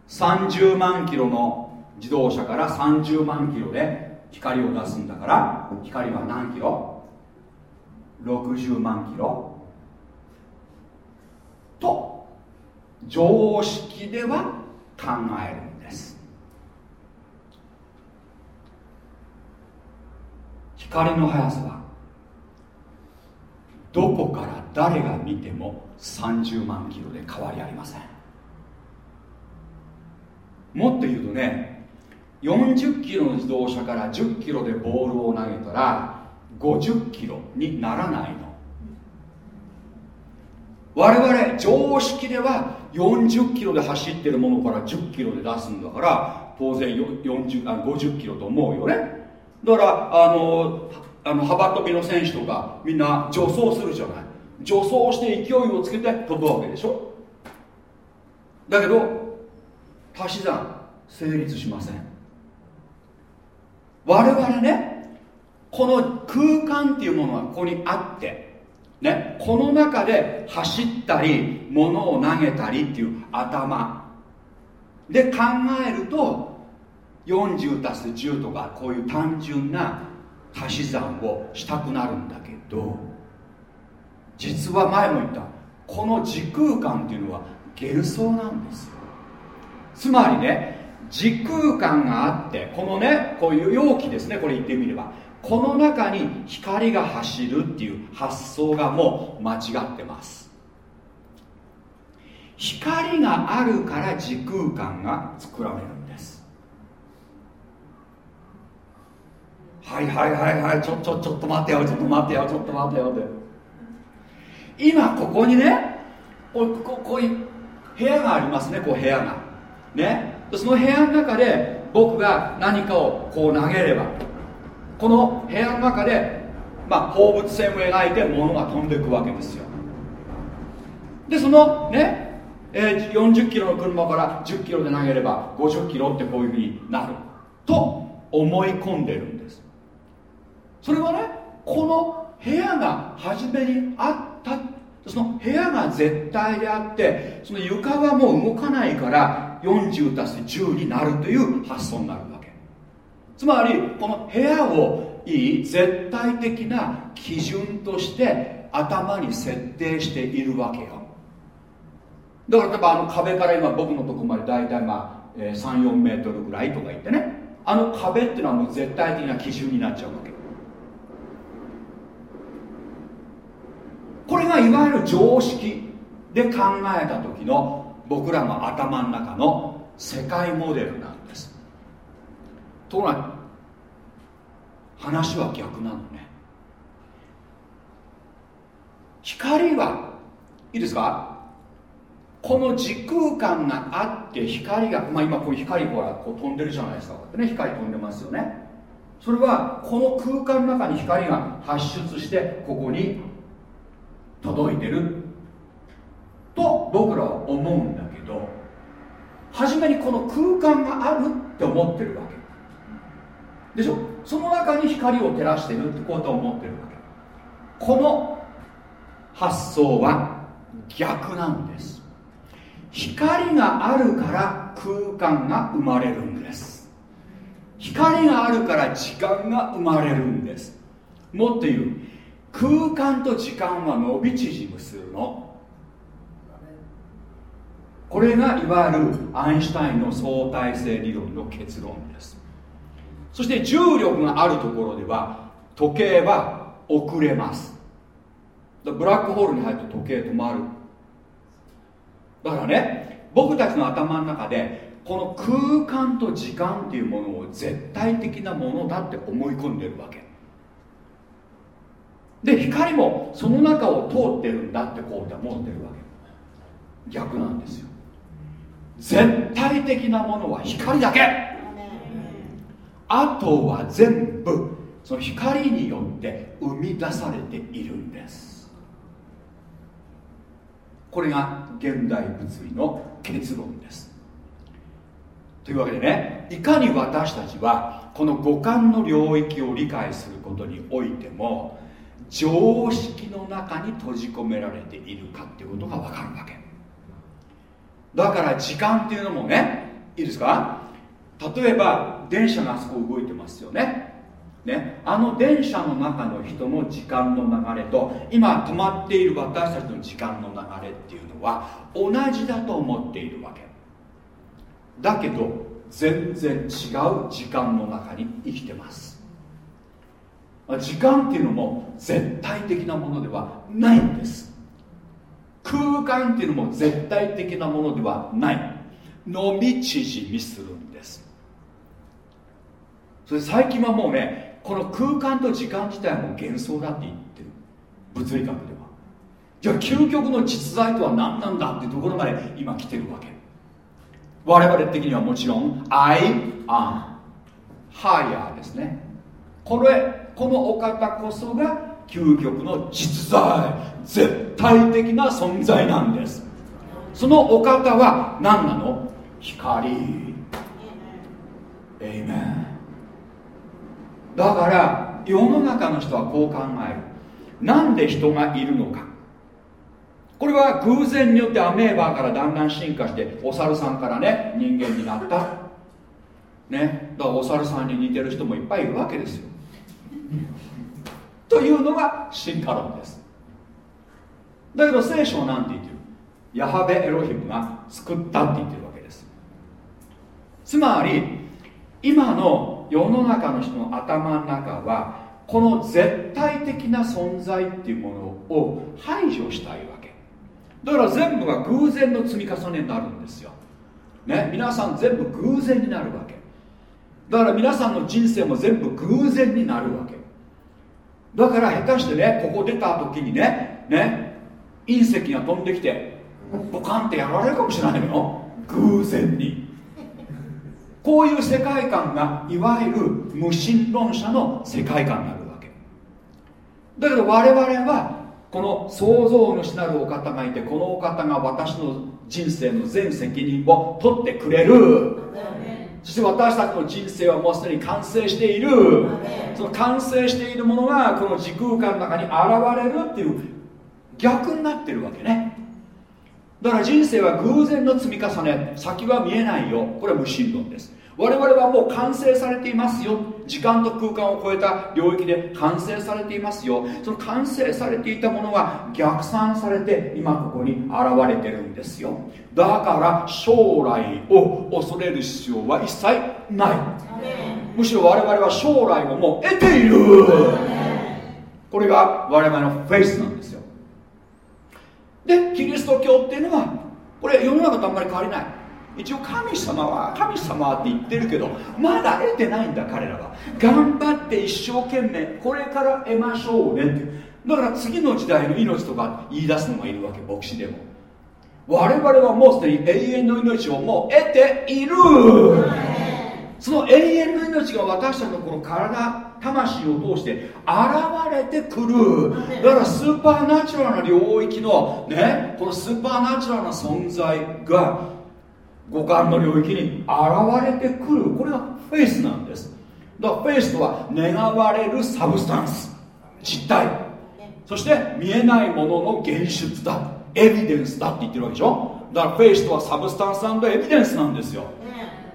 ？30万キロの自動車から30万キロで光を出すんだから光は何キロ？60万キロ。と常識では考えるんです。光の速さはどこから誰が見ても30万キロで変わりありません。もっと言うとね40キロの自動車から10キロでボールを投げたら50キロにならないの。我々常識では40キロで走ってるものから10キロで出すんだから当然40あ50キロと思うよね。だからあのあの幅跳びの選手とかみんな助走するじゃない。助走して勢いをつけて飛ぶわけでしょ。だけど足し算成立しません。我々ねこの空間っていうものはここにあってねこの中で走ったり物を投げたりっていう頭。で考えると40足す10とかこういう単純な足し算をしたくなるんだけど実は前も言ったこの時空間っていうのは幻想なんですよ。つまりね時空間があってこのねこういう容器ですねこれ言ってみれば。この中に光が走るっていう発想がもう間違ってます。光があるから時空間が作られるんです。はいはいはいはい。ちょちょちょっと待ってよ。ちょっと待ってよ。ちょっと待ってよ。って今ここにねこここうい部屋がありますね。こう部屋が。ね。その部屋の中で僕が何かをこう投げればこの部屋の中で、まあ、放物線を描いて物が飛んでいくわけですよ。でそのね、えー、40キロの車から10キロで投げれば50キロってこういうふうになる。と思い込んでるんです。それはねこの部屋が初めにあったその部屋が絶対であってその床はもう動かないから40足す10になるという発想になるわつまりこの部屋をいい絶対的な基準として頭に設定しているわけよ。だから例えばあの壁から今僕のとこまで大体まあ34メートルぐらいとか言ってね。あの壁っていうのはもう絶対的な基準になっちゃうわけ。これがいわゆる常識で考えた時の僕らの頭の中の世界モデルなんところが話は逆なのね。光はいいですか？この時空間があって光が、まあ、今こう光ほらこう飛んでるじゃないですか。こうやってね光飛んでますよね。それはこの空間の中に光が発出してここに届いてる。と僕らは思うんだけど初めにこの空間があるって思ってるわけ。でしょ？その中に光を照らしてるってことを思ってるわけ。この発想は逆なんです。光があるから空間が生まれるんです。光があるから時間が生まれるんです。もっと言う。空間と時間は伸び縮みするの。これがいわゆるアインシュタインの相対性理論の結論です。そして重力があるところでは時計は遅れます。ブラックホールに入って時計止まる。だからね僕たちの頭の中でこの空間と時間っていうものを絶対的なものだって思い込んでるわけ。で光もその中を通ってるんだってこう思ってるわけ。逆なんですよ。絶対的なものは光だけ。あとは全部その光によって生み出されているんです。これが現代物理の結論です。というわけでねいかに私たちはこの五感の領域を理解することにおいても常識の中に閉じ込められているかっていうことが分かるわけ。だから時間っていうのもねいいですか？例えば電車があそこ動いてますよね。ね。あの電車の中の人の時間の流れと今止まっている私たちの時間の流れっていうのは同じだと思っているわけ。だけど全然違う時間の中に生きてます。時間っていうのも絶対的なものではないんです。空間っていうのも絶対的なものではない。伸び縮みするんそれ最近はもうねこの空間と時間自体も幻想だって言ってる。物理学では。じゃあ究極の実在とは何なんだっていうところまで今来てるわけ。我々的にはもちろん I am higher ですね。これこのお方こそが究極の実在絶対的な存在なんです。そのお方は何なの？光。エイメンだから世の中の人はこう考える。なんで人がいるのか。これは偶然によってアメーバーからだんだん進化してお猿さんからね人間になった。ね。だからお猿さんに似てる人もいっぱいいるわけですよ。というのが進化論です。だけど聖書は何て言ってる？ヤハベエロヒムが作ったって言ってるわけです。つまり今の世の中の人の頭の中はこの絶対的な存在っていうものを排除したいわけ。だから全部が偶然の積み重ねになるんですよ、ね、皆さん全部偶然になるわけ。だから皆さんの人生も全部偶然になるわけ。だから下手してねここ出た時にねね隕石が飛んできてボカンってやられるかもしれないのよ。偶然に。こういう世界観がいわゆる無神論者の世界観になるわけ。だけど我々はこの創造主なるお方がいてこのお方が私の人生の全責任を取ってくれる。そして私たちの人生はもうすでに完成している。その完成しているものがこの時空間の中に現れるっていう逆になってるわけね。だから人生は偶然の積み重ね。先は見えないよ。これは無神論です。我々はもう完成されていますよ。時間と空間を超えた領域で完成されていますよ。その完成されていたものが逆算されて今ここに現れてるんですよ。だから将来を恐れる必要は一切ない。むしろ我々は将来をもう得ている。これが我々のフェイスなんですよ。でキリスト教っていうのはこれ世の中とあんまり変わりない。一応神様は神様はって言ってるけどまだ得てないんだ彼らは。頑張って一生懸命これから得ましょうねって。だから次の時代の命とか言い出すのがいるわけ牧師でも。我々はもうすでに永遠の命をもう得ている。その永遠の命が私たちのこの体魂を通して現れてくる。だから supernatural な領域のねこの supernatural な存在が五感の領域に現れてくる。これがフェイスなんです。だからフェイスとは願われる substance。実体そして見えないものの現出だ。エビデンスだって言ってるわけでしょ。だからフェイスとはサブスタンスエビデンスなんですよ。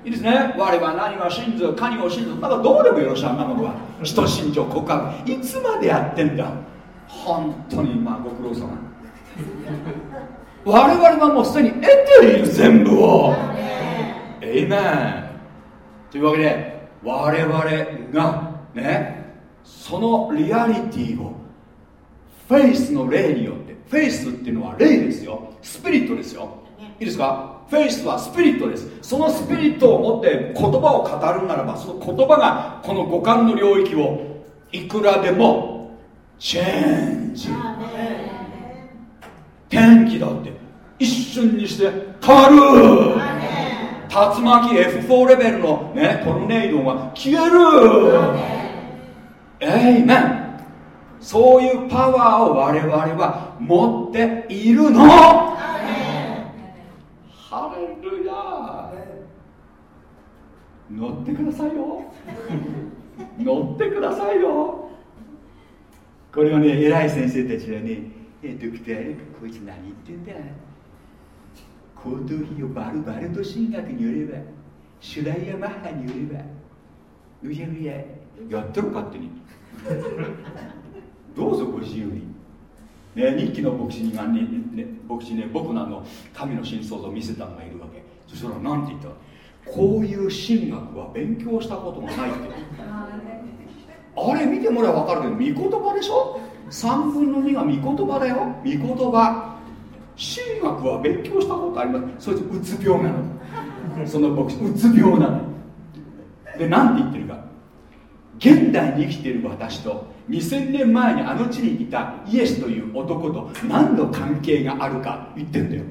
いいですね。我は何は信ず神を信ずなんかどうでもよろしい。あんなことは人信条告白。いつまでやってんだ。本当にまあご苦労様我々はもうすでに得ている全部を。エイメンというわけで我々がねそのリアリティをフェイスの霊によってフェイスっていうのは霊ですよ。スピリットですよ。いいですか？フェイスはスピリットです。そのスピリットを持って言葉を語るならばその言葉がこの五感の領域をいくらでもチェンジ天気だって一瞬にして変わる。竜巻 F4 レベルの、ね、トルネードが消える。えいめんそういうパワーを我々は持っているの。ハレルヤ乗ってくださいよ。<laughs> 乗ってくださいよ。これをね偉い先生たちはねえドクターこいつ何言ってんだ？高等費をバルバルト神学によればシュライヤマッハによればうやうややってろ勝手にどうぞご自由に、ね、日記の牧師にがねね牧師ね僕のあの神の真相像を見せたのがいるわけ。そしたら何て言った？こういう神学は勉強したことがないって。<laughs> あれ見てもらえば分かるけど御言葉でしょ？3分の2が御言葉だよ。御言葉。神学は勉強したことあります。そいつうつ病なの。その牧師うつ病なの。で何て言ってるか。現代に生きている私と2000年前にあの地にいたイエスという男と何の関係があるか言ってんだよ。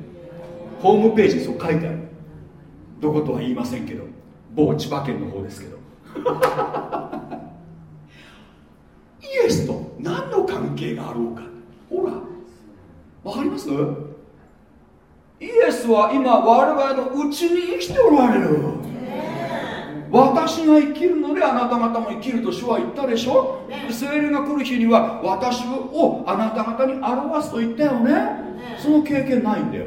ホームページにそう書いてある。どことは言いませんけど某千葉県の方ですけど。イエスと何の関係があろうか。ほらわかります？イエスは今我々のうちに生きておられる私が生きるのであなた方も生きると主は言ったでしょ？精霊が来る日には私をあなた方に表すと言ったよね。その経験ないんだよ。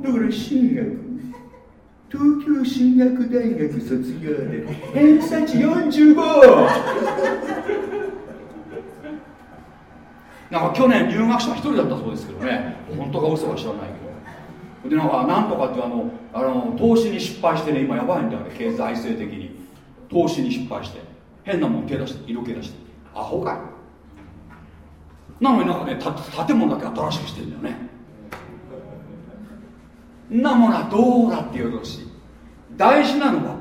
だから進学。東京進学大学卒業で偏差値45なんか去年留学者一人だったそうですけどね。本当か嘘か知らないけど。でなんかなんとかってあのあの投資に失敗してね今やばいんだよね経済政的に。投資に失敗して。変なもん手出して色気出して。アホかいなのになんかね建物だけ新しくしてんだよね。なものはどうだってよろしい大事なのは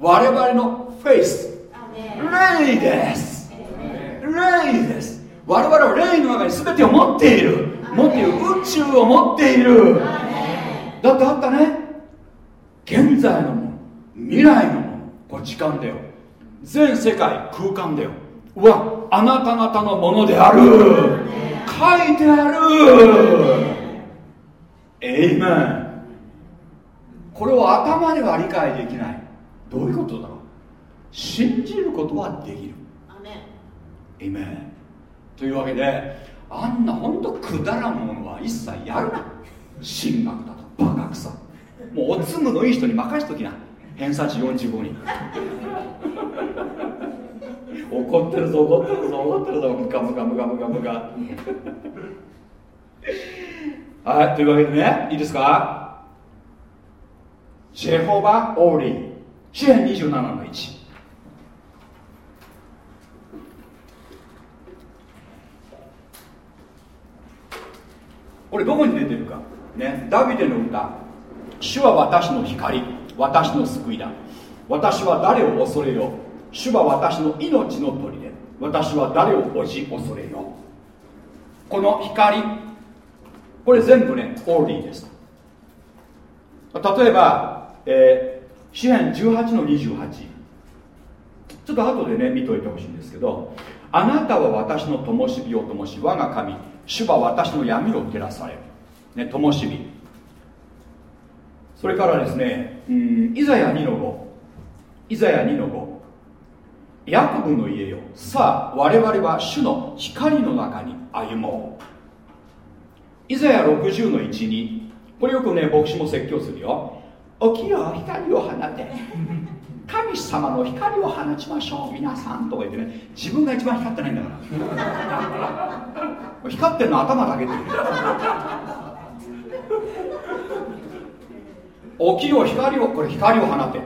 我々のフェイス。霊です。霊です我々は霊の中に全てを持っている。持っている宇宙を持っている。だってあったね。現在のもの未来のものこれ時間だよ。全世界空間だよ。はあなた方のものである。書いてある。エイメンこれを頭では理解できない。どういうことだろう。信じることはできる。エイメンというわけであんな本当くだらんものは一切やるな。神学だとバカくさもうおつむのいい人に任しときな。偏差値45人。怒ってるぞ怒ってるぞ怒ってるぞ。ムカムカムカムカムカ。はいというわけでねいいですか？ジェホバ・オーリー。支援27の1これどこに出てるか。ね。ダビデの歌。主は私の光。私の救いだ。私は誰を恐れよ。主は私の命の砦。私は誰をおじ恐れよ。この光。これ全部ねオーリーです。例えば、えー、詩篇18の28ちょっと後でね見といてほしいんですけどあなたは私の灯火を灯し我が神。主は私の闇を照らされるね灯火。それからですね、うん、イザヤ2の5イザヤ2の5ヤコブの家よ。さあ我々は主の光の中に歩もう。イザヤ60の1にこれよくね牧師も説教するよ。起きよ光を放て。神様の光を放ちましょう。皆さんとか言ってね。自分が一番光ってないんだから。<laughs> 光ってるの頭だけで起きよ光をこれ光を放て。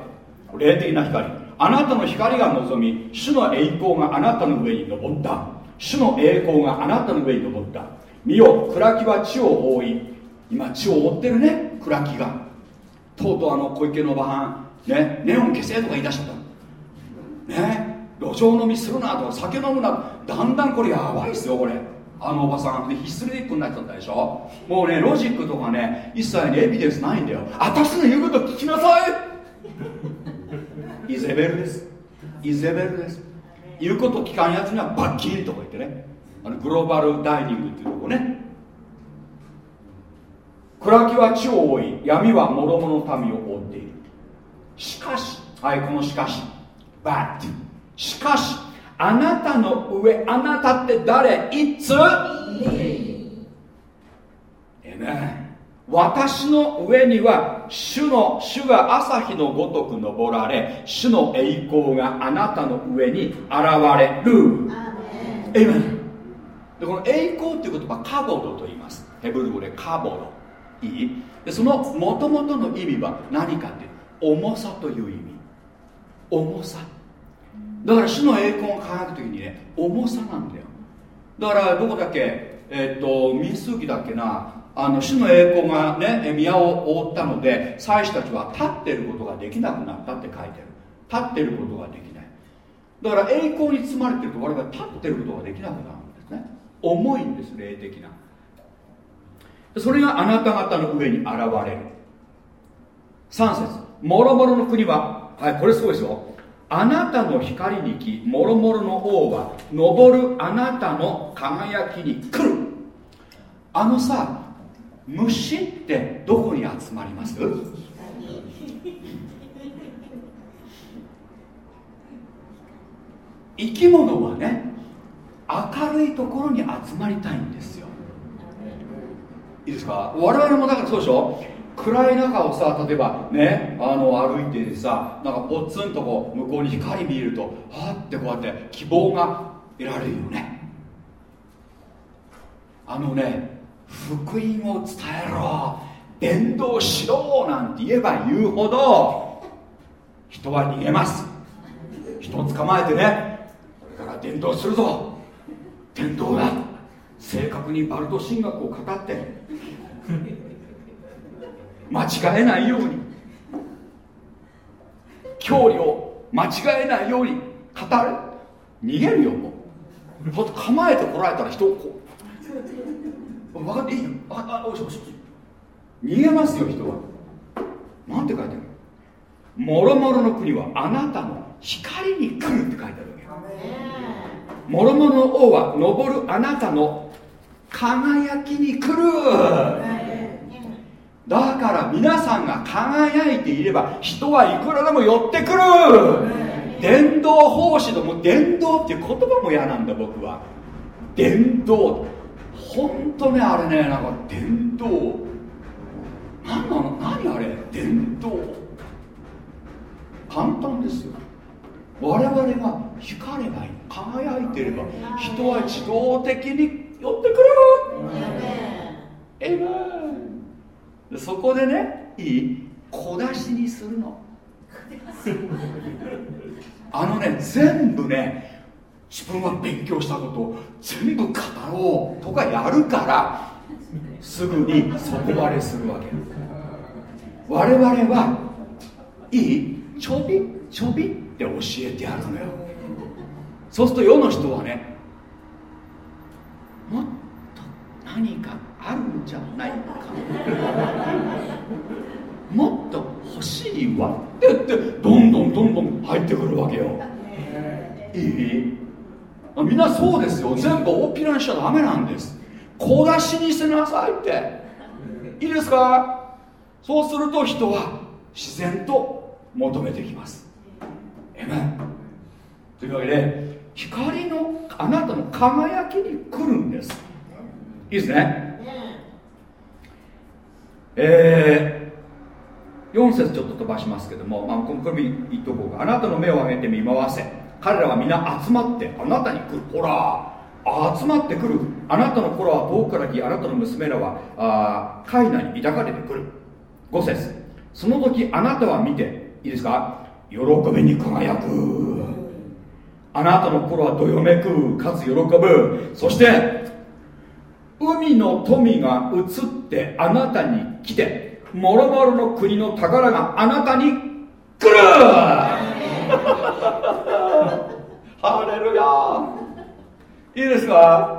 霊的な光。あなたの光が望み主の栄光があなたの上に昇った。主の栄光があなたの上に昇った。見よ暗きは地を覆い今地を覆ってるね暗きが。とうとうあの小池のおばはんねネオン消せとか言い出しちゃった。ね路上飲みするなとか酒飲むなだんだんこれやばいっすよこれ。あのおばさんでヒステリックになっちゃったでしょ。もうねロジックとかね一切ねエビデンスないんだよ。私の言うこと聞きなさい。イゼベルです。イゼベルです。言うこと聞かんやつにはバッキリとか言ってね。あのグローバルダイニングっていうとこね。暗きは地を覆い闇は諸々の民を覆っている。しかしはいこのしかし。But しかしあなたの上あなたって誰？いつ？えめ私の上には主の主が朝日のごとく昇られ主の栄光があなたの上に現れる。えめでこの栄光っていう言葉カボドと言います。ヘブル語でカボドいい？でそのもともとの意味は何かって重さという意味。重さ。だから主の栄光が輝く時にね重さなんだよ。だからどこだっけ？えっ、と民数記だっけな？あの主の栄光がね宮を覆ったので祭司たちは立ってることができなくなったって書いてある。立ってることができない。だから栄光に包まれてると我々立ってることができなくなるんですね。重いんです霊的な。それがあなた方の上に現れる。3節。もろもろの国ははいこれすごいですよ。あなたの光に来もろもろの王は昇るあなたの輝きに来る。あのさ虫ってどこに集まります？生き物はね明るいところに集まりたいんですよ。いいですか？我々もだからそうでしょ？暗い中をさ例えばねあの歩いててさなんかポツンとこう向こうに光見えるとはってこうやって希望が得られるよね。あのね福音を伝えろ。伝道しろなんて言えば言うほど人は逃げます。人を捕まえてねこれから伝道するぞ。伝道だ。正確にバルト神学を語って。間違えないように。教理を間違えないように。語る？逃げるよもう。だって構えてこられたら人をこう。分かっていいよ。ああおしおし逃げますよ人は。なんて書いてある？もろもろの国はあなたの光に来るって書いてあるわけ。もろもろの王は昇るあなたの輝きに来る。だから皆さんが輝いていれば人はいくらでも寄ってくる。伝道奉仕でも伝道っていう言葉も嫌なんだ僕は。伝道。本当ねあれねなんか伝道。何なの？何あれ？伝道。簡単ですよ。我々が光ればいい。輝いてれば人は自動的に寄ってくる。エイメンそこでねいい？小出しにするの。<laughs> あのね全部ね自分は勉強したことを全部語ろうとかやるからすぐに底割れするわけ。我々はいい？ちょび？ちょびって教えてやるのよ。そうすると世の人はねもっと何かあるんじゃないか。もっと欲しいわって言ってどんどんどんどん入ってくるわけよ。いいみんなそうですよ。全部大っぴらにしちゃダメなんです。小出しにしてなさいって。いいですか？そうすると人は自然と求めてきます。えめというわけで光のあなたの輝きに来るんです。いいですね？えー、4節ちょっと飛ばしますけども、まあ、これも言っとこうかあなたの目を上げて見回せ。彼らは皆集まってあなたに来る。ほら集まってくる。あなたの頃は遠くから来あなたの娘らはあカイナに抱かれてくる。5節。その時あなたは見ていいですか？喜びに輝く。あなたの頃はどよめく。かつ喜ぶ。そして海の富が移ってあなたに来てもろもろの国の宝があなたに来る。<laughs> ハレルヤいいですか？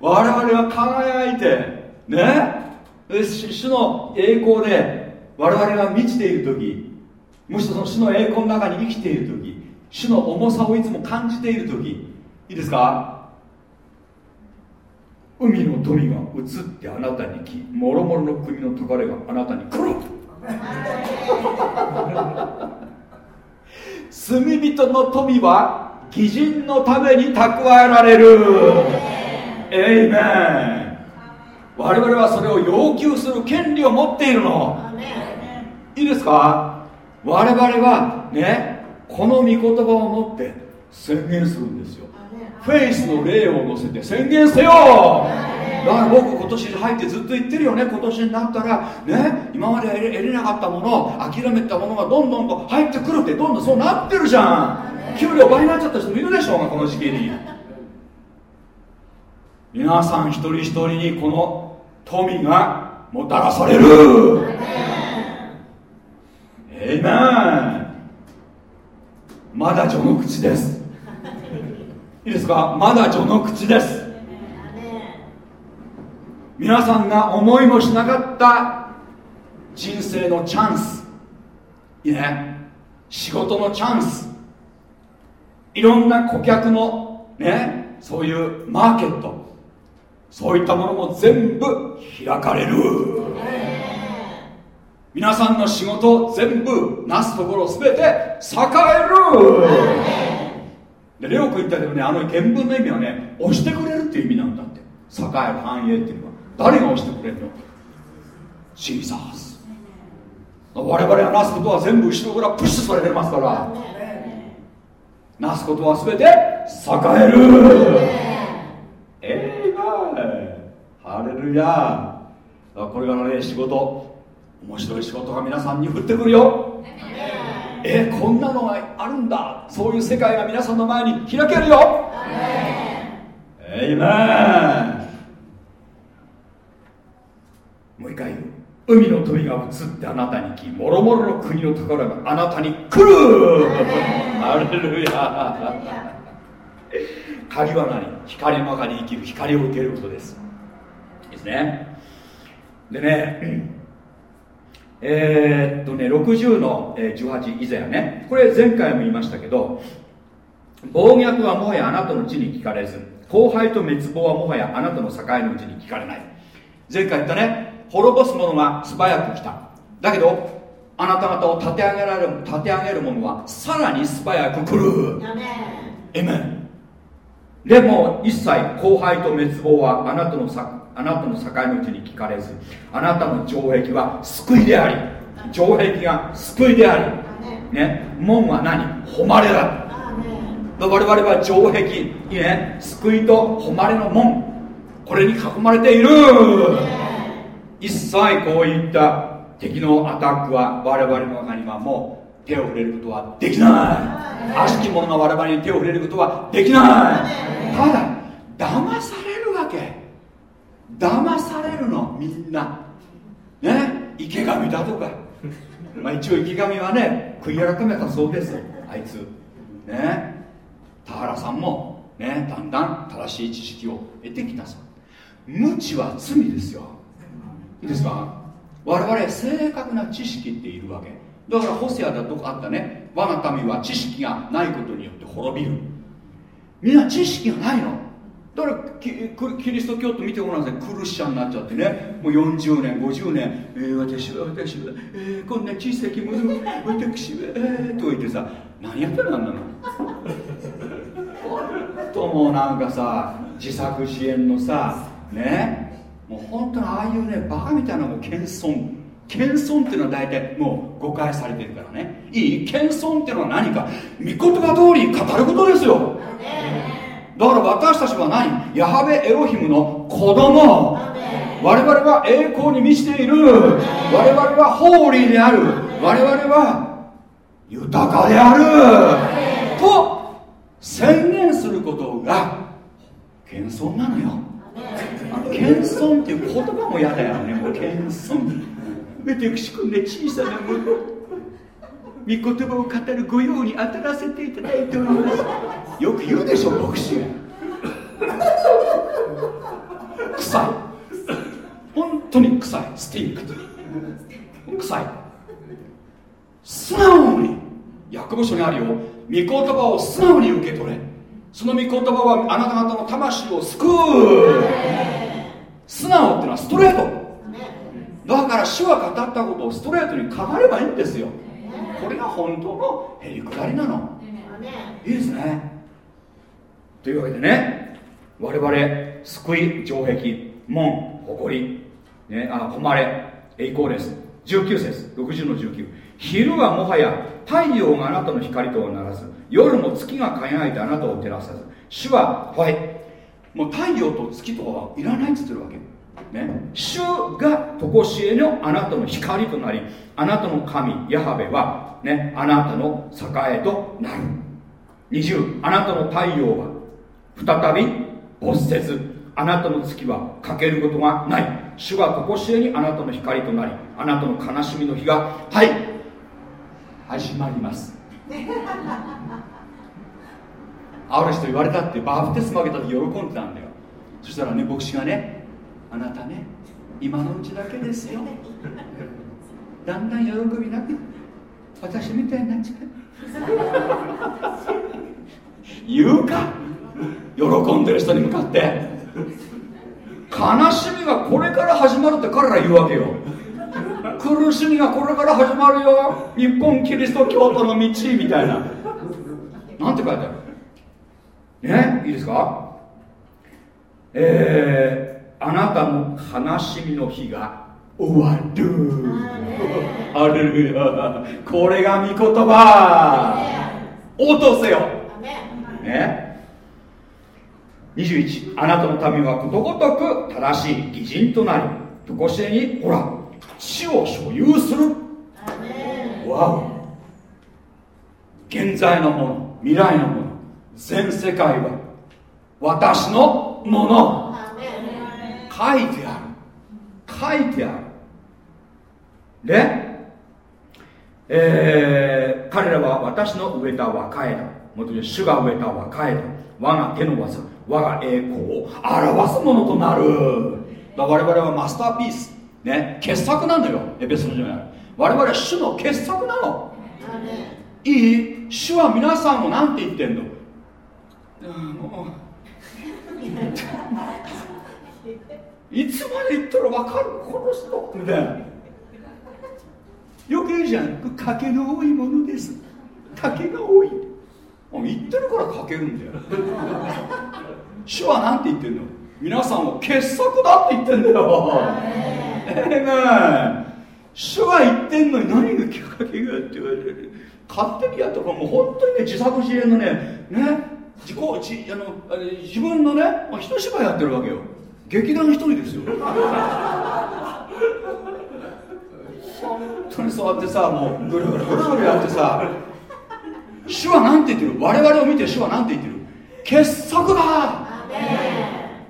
我々は輝いてね？主の栄光で我々が満ちている時むしろその主の栄光の中に生きている時主の重さをいつも感じている時いいですか？海の富が移ってあなたに来もろもろの国の宝があなたに来る罪人の富は義人のために蓄えられる。エイメン我々はそれを要求する権利を持っているの。いいですか？我々はねこの御言葉を持って宣言するんですよ。フェイスの霊を乗せて宣言せよ。だから僕今年入ってずっと言ってるよね。今年になったらね今まで得れなかったもの諦めたものがどんどんと入ってくるってどんどんそうなってるじゃん。給料倍になっちゃった人もいるでしょうがこの時期に。皆さん一人一人にこの富がもたらされる。えいめまだ序の口ですいいですか？まだ序の口です。皆さんが思いもしなかった人生のチャンス。いいね。仕事のチャンス。いろんな顧客のねそういうマーケット。そういったものも全部開かれる。皆さんの仕事全部なすところ全て栄える。でレオ君言ったけどねあの原文の意味はね押してくれるっていう意味なんだって。栄える繁栄っていうのは。誰が押してくれるの？シーザース。我々がなすことは全部後ろからプッシュされてますから。なすことは全て栄える。えいまハレルヤこれからね仕事。面白い仕事が皆さんに降ってくるよ。えこんなのがあるんだ。そういう世界が皆さんの前に開けるよ。えいまもう一回言う海の富が移ってあなたに来もろもろの国の宝があなたに来る。アレルヤ鍵は何？光の中に生きる光を受けることです。ですね。でねえー、っとね60の18以前はね。これ前回も言いましたけど暴虐はもはやあなたの地に聞かれず荒廃と滅亡はもはやあなたの境のうちに聞かれない。前回言ったね滅ぼす者が素早く来た。だけどあなた方を立て上げられる立て上げる者はさらに素早く来る。エメン。でも一切荒廃と滅亡はあなたのさあなたの境のうちに聞かれずあなたの城壁は救いであり城壁が救いでありね門は何？誉れだ。我々は城壁ね救いと誉れの門これに囲まれている。一切こういった敵のアタックは我々の中にはもう手を触れることはできない。悪しき者が我々に手を触れることはできない。ただ騙さ騙されるのみんな。ね？池上だとか。まあ一応池上はね悔い改めたそうですあいつ。ね？田原さんもね？だんだん正しい知識を得てきたそう。無知は罪ですよ。いいですか？我々正確な知識っているわけ。だからホセアだとかあったね。我が民は知識がないことによって滅びる。みんな知識がないの。だからキリスト教徒見てごらんなさいクルシャンになっちゃってね。もう40年50年、えー、私は私は、えー、こんな小さい着物私は、えー、と言ってさ何やってんのあんなの？<laughs> 本当もうなんかさ自作自演のさね？もう本当にああいうねバカみたいなもう謙遜。謙遜っていうのは大体もう誤解されてるからね。いい？謙遜っていうのは何か？御言葉通り語ることですよ。だから私たちは何？ヤハベエロヒムの子供。我々は栄光に満ちている。我々はホーリーである。我々は豊かである。と宣言することが謙遜なのよ。謙遜っていう言葉も嫌だよね。もう謙遜。私こんな小さなもの御言葉を語る御用に当たらせていただいております。よく言うでしょ牧師。臭い。本当に臭い。スティンクト臭い。素直に役部書にあるよ御言葉を素直に受け取れ。その御言葉はあなた方の魂を救う。素直っていうのはストレート。だから主が語ったことをストレートに語ればいいんですよこれが本当のへりくだりなの。いいですね。というわけでね我々救い城壁門誇り、ね、あ誉れ栄光です。19節。60の19昼はもはや太陽があなたの光とはならず夜も月が輝いてあなたを照らさず。主ははい。もう太陽と月とかはいらないって言ってるわけね、主が常しえのあなたの光となりあなたの神ヤハベは、ね、あなたの栄となる。20あなたの太陽は再び没せずあなたの月は欠けることがない。主が常しえにあなたの光となりあなたの悲しみの日がはい始まります。<laughs> ある人言われたってバープテスマ受けた時喜んでたんだよ。そしたらね牧師がねあなたね今のうちだけですよ。だんだん喜びなく私みたいになっちゃう。<laughs> 言うか？喜んでる人に向かって。悲しみがこれから始まるって彼ら言うわけよ。苦しみがこれから始まるよ。日本キリスト教徒の道みたいな。なんて書いてある？ね？いいですか？えー、あなたの悲しみの日が終わる。アレルヤ。これが御言葉。落とせよ。ね。21あなたの民はことごとく正しい義人となり常しえにほら地を所有する。わお。現在のもの未来のもの全世界は私のもの書いてある。書いてある。で、えー、彼らは私の植えた若枝もとに主が植えた若枝我が手の技我が栄光を表すものとなる。だ我々はマスターピースね傑作なのよ。エペソのじゃない我々は主の傑作なの。いい主は皆さんを何て言ってんの？もういつまで言ったら分かる？この人。みたいな。よく言うじゃん。賭けの多いものです。賭けが多い。言ってるから書けるんだよ。主は何て言ってんの？皆さんを傑作だって言ってんだよ。ええね主は言ってんのに何がきっかけがって言われる？勝手にやったからもう本当にね自作自演のねね自己自あの自分のね一芝居やってるわけよ。劇団一人ですよ。本当にそうやってさもうぐるぐるぐるぐるやってさ主は何て言ってる。我々を見て主は何て言ってる。傑作だ。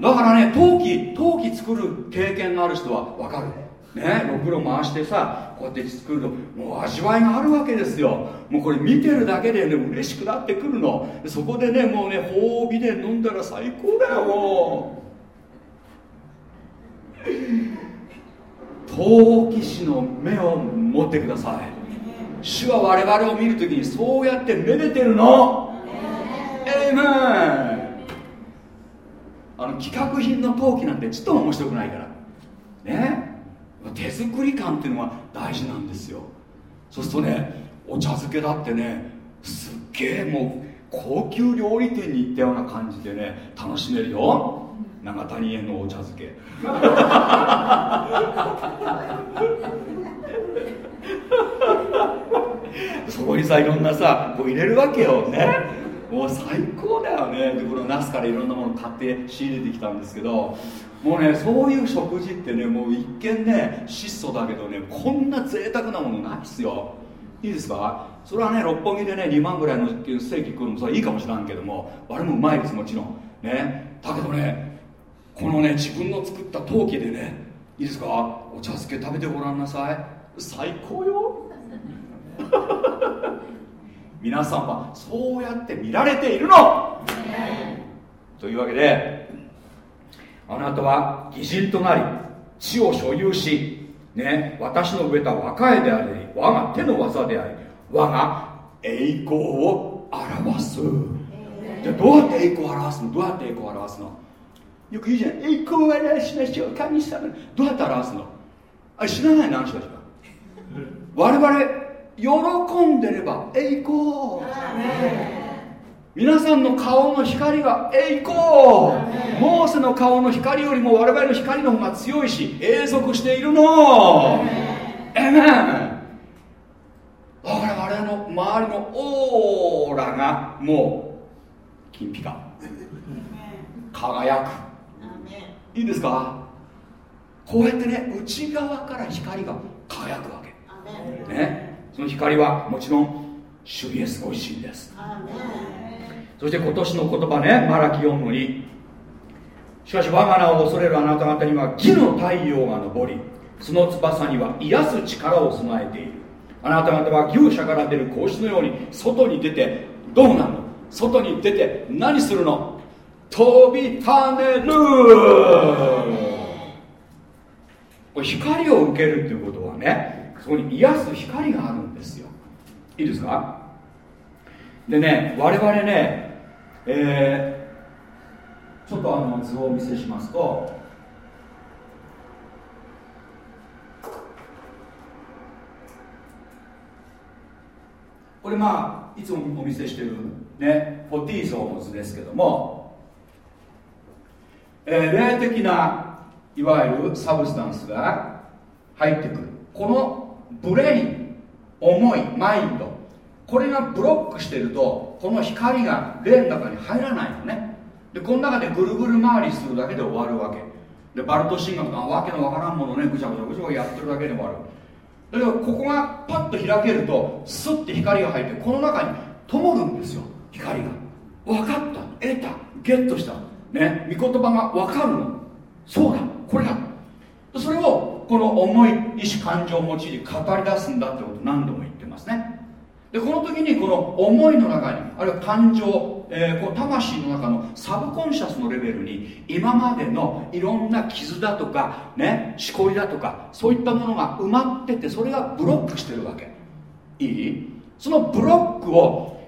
だからね陶器陶器作る経験のある人は分かる。ねろくろ回してさこうやって作るともう味わいがあるわけですよ。もうこれ見てるだけでね嬉しくなってくるの。そこでねもうね褒美で飲んだら最高だよもう。<laughs> 陶器師の目を持ってください。主は我々を見るときにそうやってめでてるの。ええー、あの企画品の陶器なんてちっとも面白くないから。ね。手作り感っていうのが大事なんですよ。そうするとねお茶漬けだってねすっげえもう高級料理店に行ったような感じでね楽しめるよ。長谷園のお茶漬け。<laughs> そこにさいろんなさこう入れるわけよ。ね。もう最高だよね。でこのナスからいろんなもの買って仕入れてきたんですけどもうねそういう食事ってねもう一見ね質素だけどねこんな贅沢なものないっすよ。いいですか？それはね六本木でね2万ぐらいのステーキ食うのもそれはいいかもしれんけどもあれもうまいですもちろん。ね。だけどねこのね自分の作った陶器でねいいですか？お茶漬け食べてごらんなさい。最高よ。<laughs> 皆さんはそうやって見られているの。というわけであなたは義人となり地を所有し、ね、私の植えた若いであり我が手の技であり我が栄光を表す。じゃあどうやって栄光を表すの？どうやって栄光を表すの？よく言うじゃん。栄光を表しましょう神様どうやって表すの？あれ知らないのあの人たちは。我々喜んでれば栄光。皆さんの顔の光は栄光。モーセの顔の光よりも我々の光の方が強いし永続しているの。えめんだから我々の周りのオーラがもう金ピカ。輝く。いいですか？こうやってね内側から光が輝くわけ。ね？その光はもちろん主イエスご自身です。そして今年の言葉ねマラキ4の2しかし我が名を恐れるあなた方には義の太陽が昇りその翼には癒す力を備えている。あなた方は牛舎から出る格子のように外に出てどうなるの？外に出て何するの？飛び跳ねる。光を受けるっていうことはねそこに癒す光があるんですよ。いいですか？でね我々ねえー、ちょっとあの図をお見せしますと。これまあいつもお見せしてるねフォティー像の図ですけども、えー、霊的ないわゆる substance が入ってくる。この brain 思いマインドこれがブロックしてるとこの光が霊の中に入らないのね。でこの中でぐるぐる回りするだけで終わるわけ。でバルト神学とかわけのわからんものねぐちゃぐちゃぐちゃぐちゃやってるだけで終わる。だけどここがパッと開けるとスッて光が入ってこの中に灯るんですよ。光が。分かった。得た。ゲットした。ね御言葉が分かるの。そうだこれだ。それをこの重い意志感情を用いて語り出すんだってこと何度も言ってますね。でこの時にこの思いの中にあるいは感情、えー、こう魂の中のサブコンシャスのレベルに今までのいろんな傷だとかねしこりだとかそういったものが埋まっててそれがブロックしてるわけ。いい？そのブロックを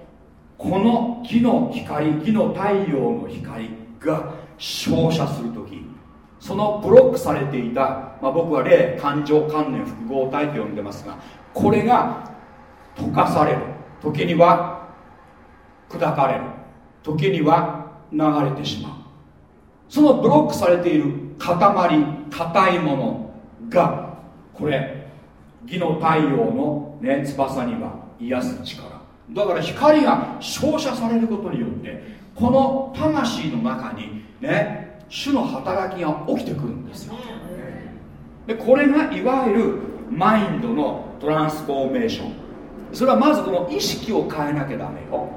この木の光木の太陽の光が照射する時そのブロックされていた、まあ、僕は霊感情観念複合体と呼んでますがこれが溶かされる。時には砕かれる。時には流れてしまう。そのブロックされている塊硬いものがこれ義の太陽の、ね、翼には癒す力。だから光が照射されることによってこの魂の中にね主の働きが起きてくるんですよ。でこれがいわゆるマインドのトランスフォーメーション。それはまずこの意識を変えなきゃダメよ。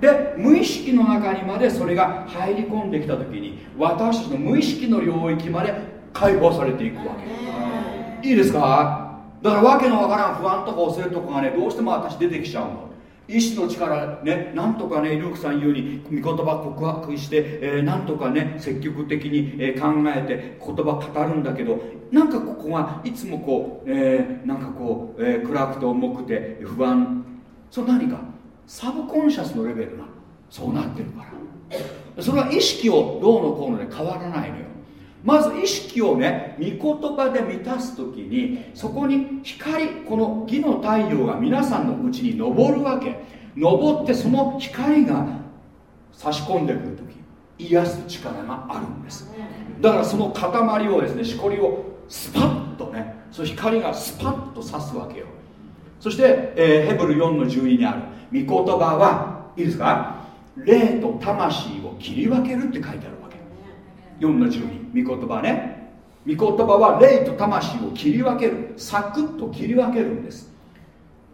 で無意識の中にまでそれが入り込んできた時に私たちの無意識の領域まで解放されていくわけ。いいですか？だから訳のわからん不安とか恐れとかがねどうしても私出てきちゃうの意志の力ねなんとかねルークさん言うに御言葉告白して、えー、なんとかね積極的に、えー、考えて言葉語るんだけどなんかここがいつもこう、えー、なんかこう、えー、暗くて重くて不安。それ何か？サブコンシャスのレベルがそうなってるから。それは意識をどうのこうので変わらないのよ。まず意識をね御言葉で満たす時にそこに光この義の太陽が皆さんのうちに昇るわけ。昇ってその光が差し込んでくる時癒す力があるんです。だからその塊をですねしこりをスパッとねその光がスパッと刺すわけよ。そして、えー、ヘブル4の12にある御言葉はいいですか？霊と魂を切り分けるって書いてある。4の12御言葉ね。御言葉は霊と魂を切り分ける。サクッと切り分けるんです。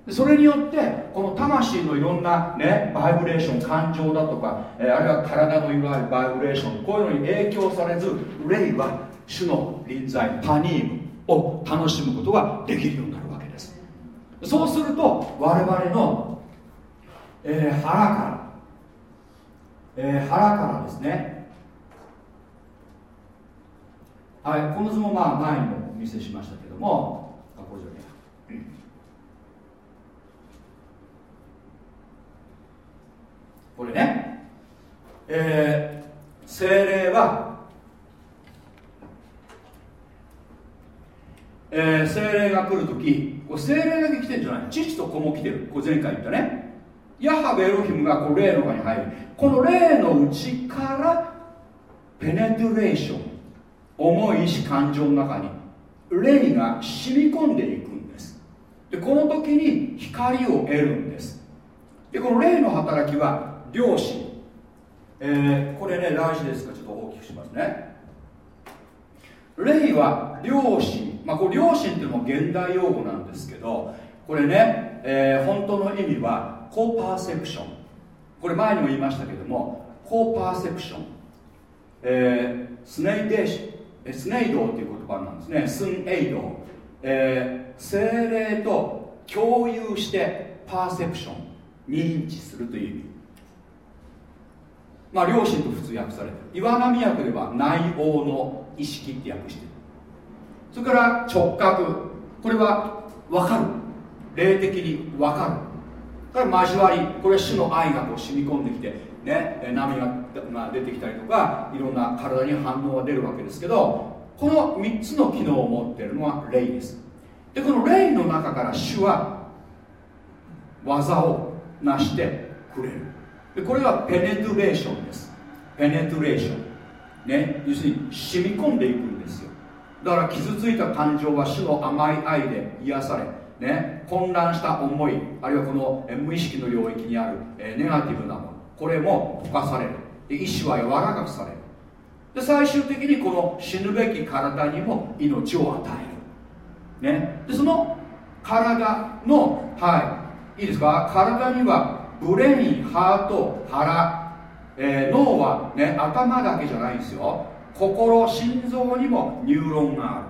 それによってこの魂のいろんな、ね、バイブレーション感情だとか、えあるいは体のいわゆるバイブレーションこういうのに影響されず霊は主の臨在パニームを楽しむことができるようになるわけです。そうすると我々の、えー、腹から、えー、腹からですねはい、この図もまあ前にもお見せしましたけどもあこれじゃねこれね。えー、精霊はえー、精霊が来るときこれ精霊だけ来てるんじゃない？父と子も来てる。これ前回言ったね。ヤハベエロヒムがこう霊の中に入る。この霊の内からペネトレーション。重い意志感情の中に霊が染み込んでいくんです。でこの時に光を得るんです。でこの霊の働きは良心、えー、これね大事ですか？ちょっと大きくしますね。霊は良心まあこれ良心っていうのも現代用語なんですけどこれね、えー、本当の意味はコーパーセプション。これ前にも言いましたけどもコーパーセプション。えー、スネイデーシスネイドっていう言葉なんですね。スンエイド、えー、精霊と共有してパーセプション認知するという意味。まあ両親と普通訳されてる。岩波訳では内応の意識って訳してる。それから直角。これは分かる。霊的に分かる。から交わり。これは主の愛がこう染み込んできてね波が、まあ、出てきたりとかいろんな体に反応が出るわけですけどこの3つの機能を持っているのは霊です。でこの霊の中から主は技を成してくれる。でこれはペネトレーションです。ペネトレーション。ね要するに染み込んでいくんですよ。だから傷ついた感情は主の甘い愛で癒されね、混乱した思いあるいはこの無意識の領域にある、えネガティブなもの。これも溶かされる。で意志は柔らかくされる。で最終的にこの死ぬべき体にも命を与える、ね、でその体のはい。いいですか？体には brain heart 腹、えー、脳は、ね、頭だけじゃないんですよ。心心臓にもニューロンがある。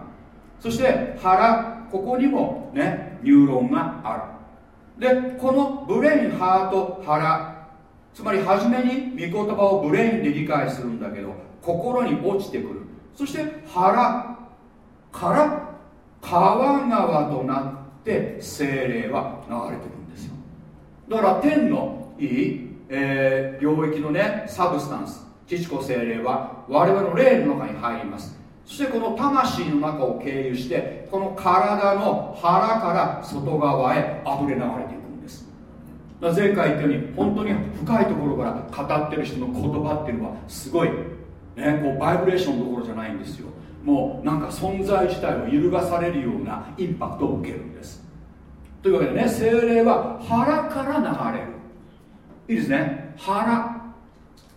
そして腹ここにもねニューロンがある。でこの brain heart 腹つまり初めに御言葉を brain で理解するんだけど心に落ちてくる。そして腹から川川となって精霊は流れてくるんですよ。だから天のいい、えー、領域のねサブスタンス父子精霊は我々の霊の中に入ります。そしてこの魂の中を経由してこの体の腹から外側へ溢れ流れていく。前回言ったように本当に深いところから語ってる人の言葉っていうのはすごい、ね、こうバイブレーションどころじゃないんですよ。もうなんか存在自体を揺るがされるようなインパクトを受けるんです。というわけでね精霊は腹から流れる。いいですね。腹。あ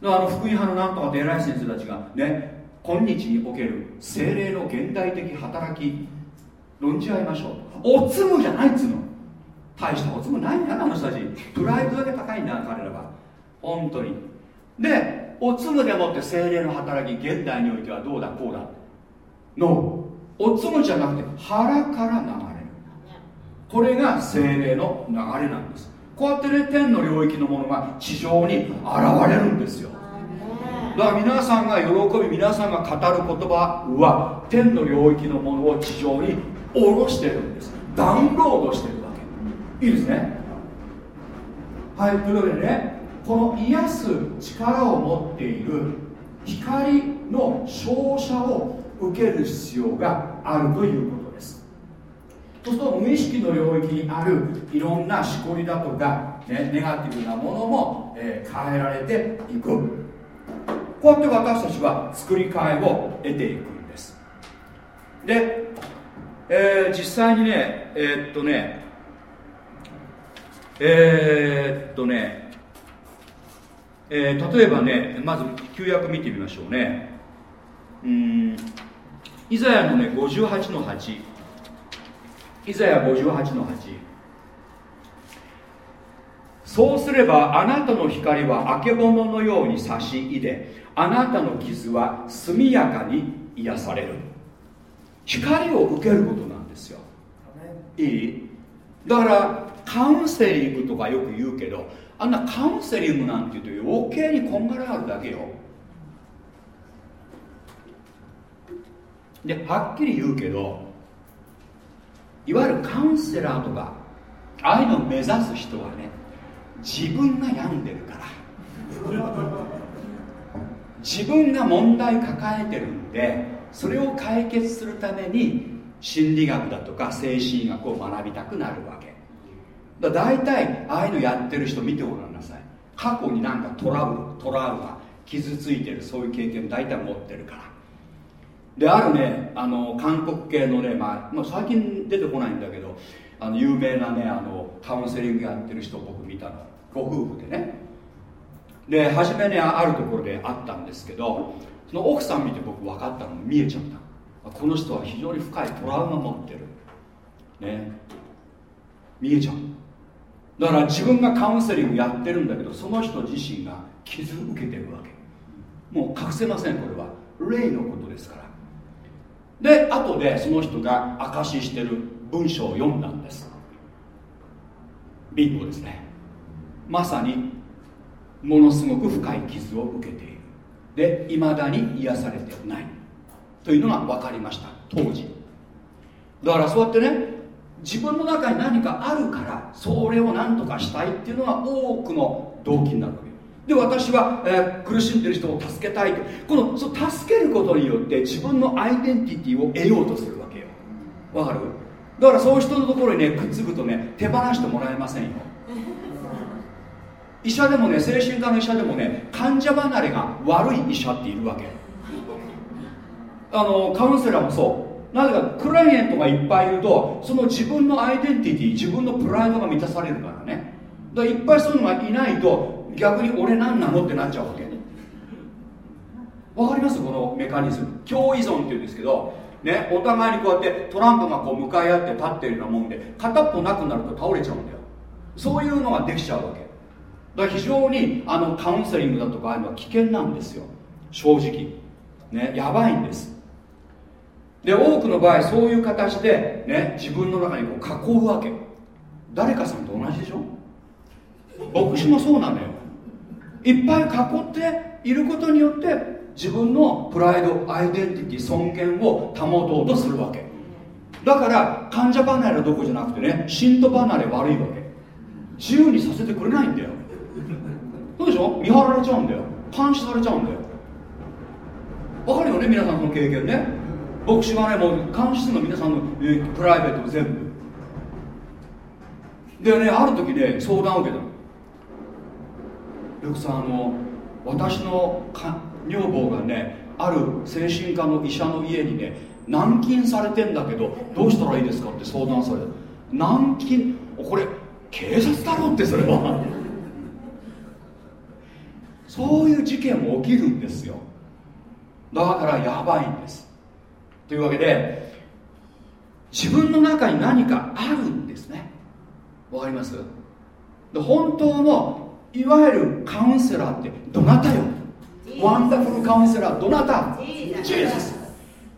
の福音派のなんとかで偉い先生たちがね今日における精霊の現代的働き論じ合いましょう。おつむじゃないっつうの。大したおつむないんだなあの人たち。プライドだけ高いんだ彼らは。本当に。でおつむでもって精霊の働き現代においてはどうだこうだ。のおつむじゃなくて腹から流れる。これが精霊の流れなんです。こうやってね天の領域のものが地上に現れるんですよ。だから皆さんが喜び皆さんが語る言葉は天の領域のものを地上に下ろしてるんです。ダウンロードしてるいいですね。はいというわけでねこの癒す力を持っている光の照射を受ける必要があるということです。そうすると無意識の領域にあるいろんなしこりだとか、ね、ネガティブなものも、えー、変えられていく。こうやって私たちは作り替えを得ていくんです。で、えー、実際にねえー、っとねえー、っとね、えー、例えばねまず旧約見てみましょうね。うんイザヤのね58の8イザヤ58の8そうすればあなたの光はあけぼののように差し入れあなたの傷は速やかに癒される。光を受けることなんですよ。いい？だからカウンセリングとかよく言うけどあんなカウンセリングなんて言うと余計にこんがらがるだけよ。ではっきり言うけどいわゆるカウンセラーとかああいうのを目指す人はね自分が病んでるから。自分が問題抱えてるんでそれを解決するために心理学だとか精神学を学びたくなるわけ。だ大体ああいうのやってる人見てごらんなさい。過去になんかトラブルトラウマ傷ついてるそういう経験大体持ってるから。であるねあの韓国系のね、まあ、まあ、最近出てこないんだけどあの有名なねあのカウンセリングやってる人僕見たの。ご夫婦でね。で初めにあるところであったんですけどその奥さん見て僕分かったの。見えちゃった。この人は非常に深いトラウマ持ってる。ね。見えちゃう。だから自分がカウンセリングやってるんだけどその人自身が傷受けてるわけ。もう隠せませんこれは。霊のことですから。で後でその人が証ししてる文章を読んだんです。ビンゴですね。まさにものすごく深い傷を受けている。でいまだに癒されてない。というのが分かりました。当時。だからそうやってね自分の中に何かあるからそれを何とかしたいっていうのが多くの動機になるわけで私は、えー、苦しんでる人を助けたいと。このそ助けることによって自分のアイデンティティを得ようとするわけよ。わかる？だからそういう人のところにねくっつくとね手放してもらえませんよ。医者でもね精神科の医者でもね患者離れが悪い医者っているわけ。あのカウンセラーもそう。なぜかクライアントがいっぱいいるとその自分のアイデンティティ自分のプライドが満たされるからね。だからいっぱいそういうのがいないと逆に俺何なのってなっちゃうわけ。わかります？このメカニズム。共依存っていうんですけどねお互いにこうやってトランプがこう向かい合って立ってるようなもんで片っぽなくなると倒れちゃうんだよ。そういうのができちゃうわけ。だから非常にあのカウンセリングだとかああいうのは危険なんですよ。正直。ねやばいんです。で多くの場合そういう形で、ね、自分の中にこう囲うわけ。誰かさんと同じでしょ？牧師もそうなのよ。いっぱい囲っていることによって自分のプライドアイデンティティ尊厳を保とうとするわけ。だから患者離れどこじゃなくてね信徒離れ悪いわけ。自由にさせてくれないんだよ。そうでしょ？う見張られちゃうんだよ。監視されちゃうんだよ。わかるよね？皆さんその経験ね。牧師はねもう監視するの皆さんの、えー、プライベート全部。でねある時ね相談を受けたの。ルクさんあの私の女房がねある精神科の医者の家にね軟禁されてんだけどどうしたらいいですかって相談された。軟禁これ警察だろってそれは。そういう事件も起きるんですよ。だからやばいんです。というわけで自分の中に何かあるんですね。わかります？で本当のいわゆるカウンセラーってどなたよ？ワンダフルカウンセラーどなた？ジーザス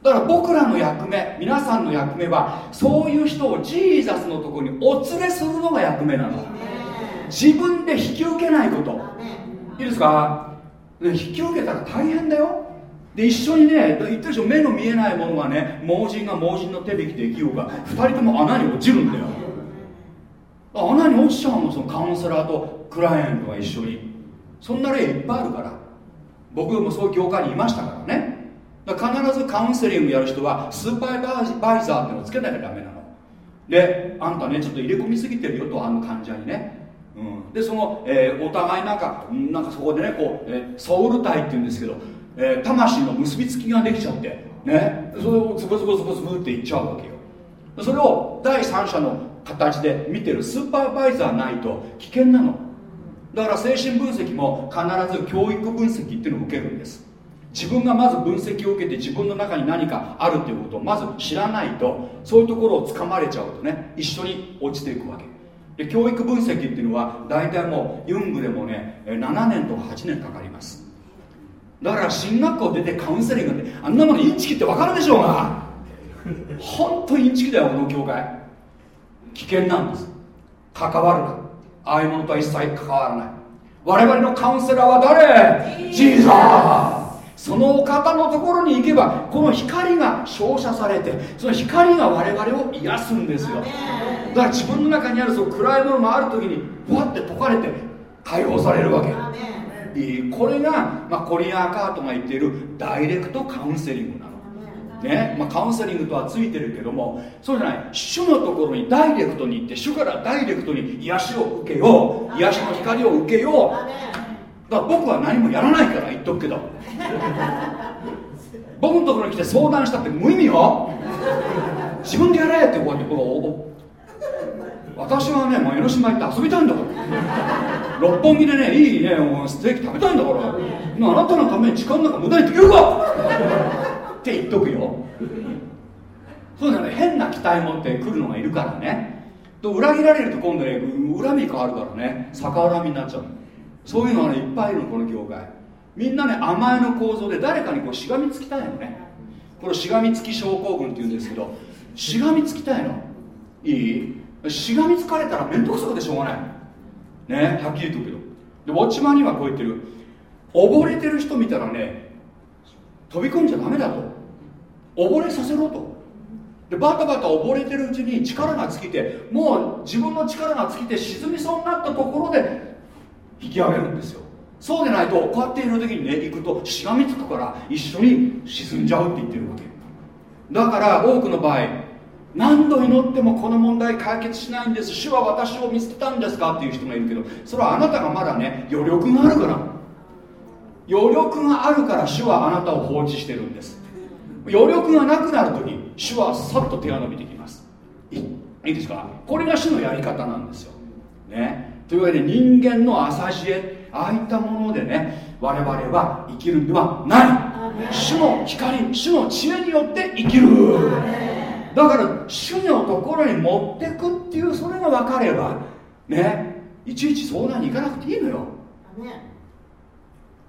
だから僕らの役目皆さんの役目はそういう人をジーザスのところにお連れするのが役目なの。自分で引き受けないこと。いいですか？引き受けたら大変だよで一緒にね言ってるでしょ目の見えないものがね盲人が盲人の手引きで生きようが2人とも穴に落ちるんだよ。穴に落ちちゃうのそのカウンセラーとクライアントが一緒に。そんな例いっぱいあるから。僕もそういう業界にいましたからね。必ずカウンセリングやる人はスーパーバイザーってのをつけなきゃダメなの。であんたねちょっと入れ込みすぎてるよとあの患者にね、うん、でその、えー、お互いなんかなんかそこでねこう、えー、ソウル体っていうんですけど、えー、魂の結びつきができちゃってね。それをズブズブズブズブっていっちゃうわけよ。それを第三者の形で見てるスーパーバイザーないと危険なの。だから精神分析も必ず教育分析っていうのを受けるんです。自分がまず分析を受けて自分の中に何かあるっていうことをまず知らないとそういうところをつかまれちゃうとね一緒に落ちていくわけ。で教育分析っていうのは大体もうユングでもね7年とか8年かかります。だから進学校出てカウンセリングであんなものインチキって分かるでしょうが。本当インチキだよこの教会危険なんです。関わるな。ああいうものとは一切関わらない。我々のカウンセラーは誰？ジーザー。そのお方のところに行けばこの光が照射されてその光が我々を癒すんですよ。だから自分の中にあるその暗いものがある時にふわって解かれて解放されるわけ。これが、まあ、コリアン・カートが言っているダイレクトカウンセリングなの。ねまあ、カウンセリングとはついてるけどもそうじゃない。主のところにダイレクトに行って主からダイレクトに癒しを受けよう。癒しの光を受けよう。だから僕は何もやらないから言っとくけど僕のところに来て相談したって無意味よ。自分でやれってこうやってこう私はねもう江ノ島行って遊びたいんだから。六本木でねいいねもうステーキ食べたいんだから。あなたのために時間なんか無駄にできるか。って言っとくよ。そうだね。変な期待持ってくるのがいるからね。と裏切られると今度ね恨み変わるからね。逆恨みになっちゃうそういうのがねいっぱいいるのこの業界。みんなね甘えの構造で誰かにこうしがみつきたいのね。これしがみつき症候群っていうんですけどしがみつきたいの。いい？しがみつかれたら面倒くさくてしょうがない。ねはっきり言うけど。でウォッチマンにはこう言ってる。溺れてる人見たらね飛び込んじゃダメだと。溺れさせろと。でバタバタ溺れてるうちに力が尽きてもう自分の力が尽きて沈みそうになったところで引き上げるんですよ。そうでないとこうやっている時にね行くとしがみつくから一緒に沈んじゃうって言ってるわけ。だから多くの場合何度祈ってもこの問題解決しないんです。主は私を見捨てたんですかっていう人がいるけどそれはあなたがまだね余力があるから。余力があるから主はあなたを放置してるんです。余力がなくなるとき主はさっと手が伸びてきます。いいですか？これが主のやり方なんですよ、ね、というわけで人間の浅知恵ああいったものでね我々は生きるんではない。主の光主の知恵によって生きるだから主のところに持ってくっていうそれが分かればねいちいち相談に行かなくていいのよ。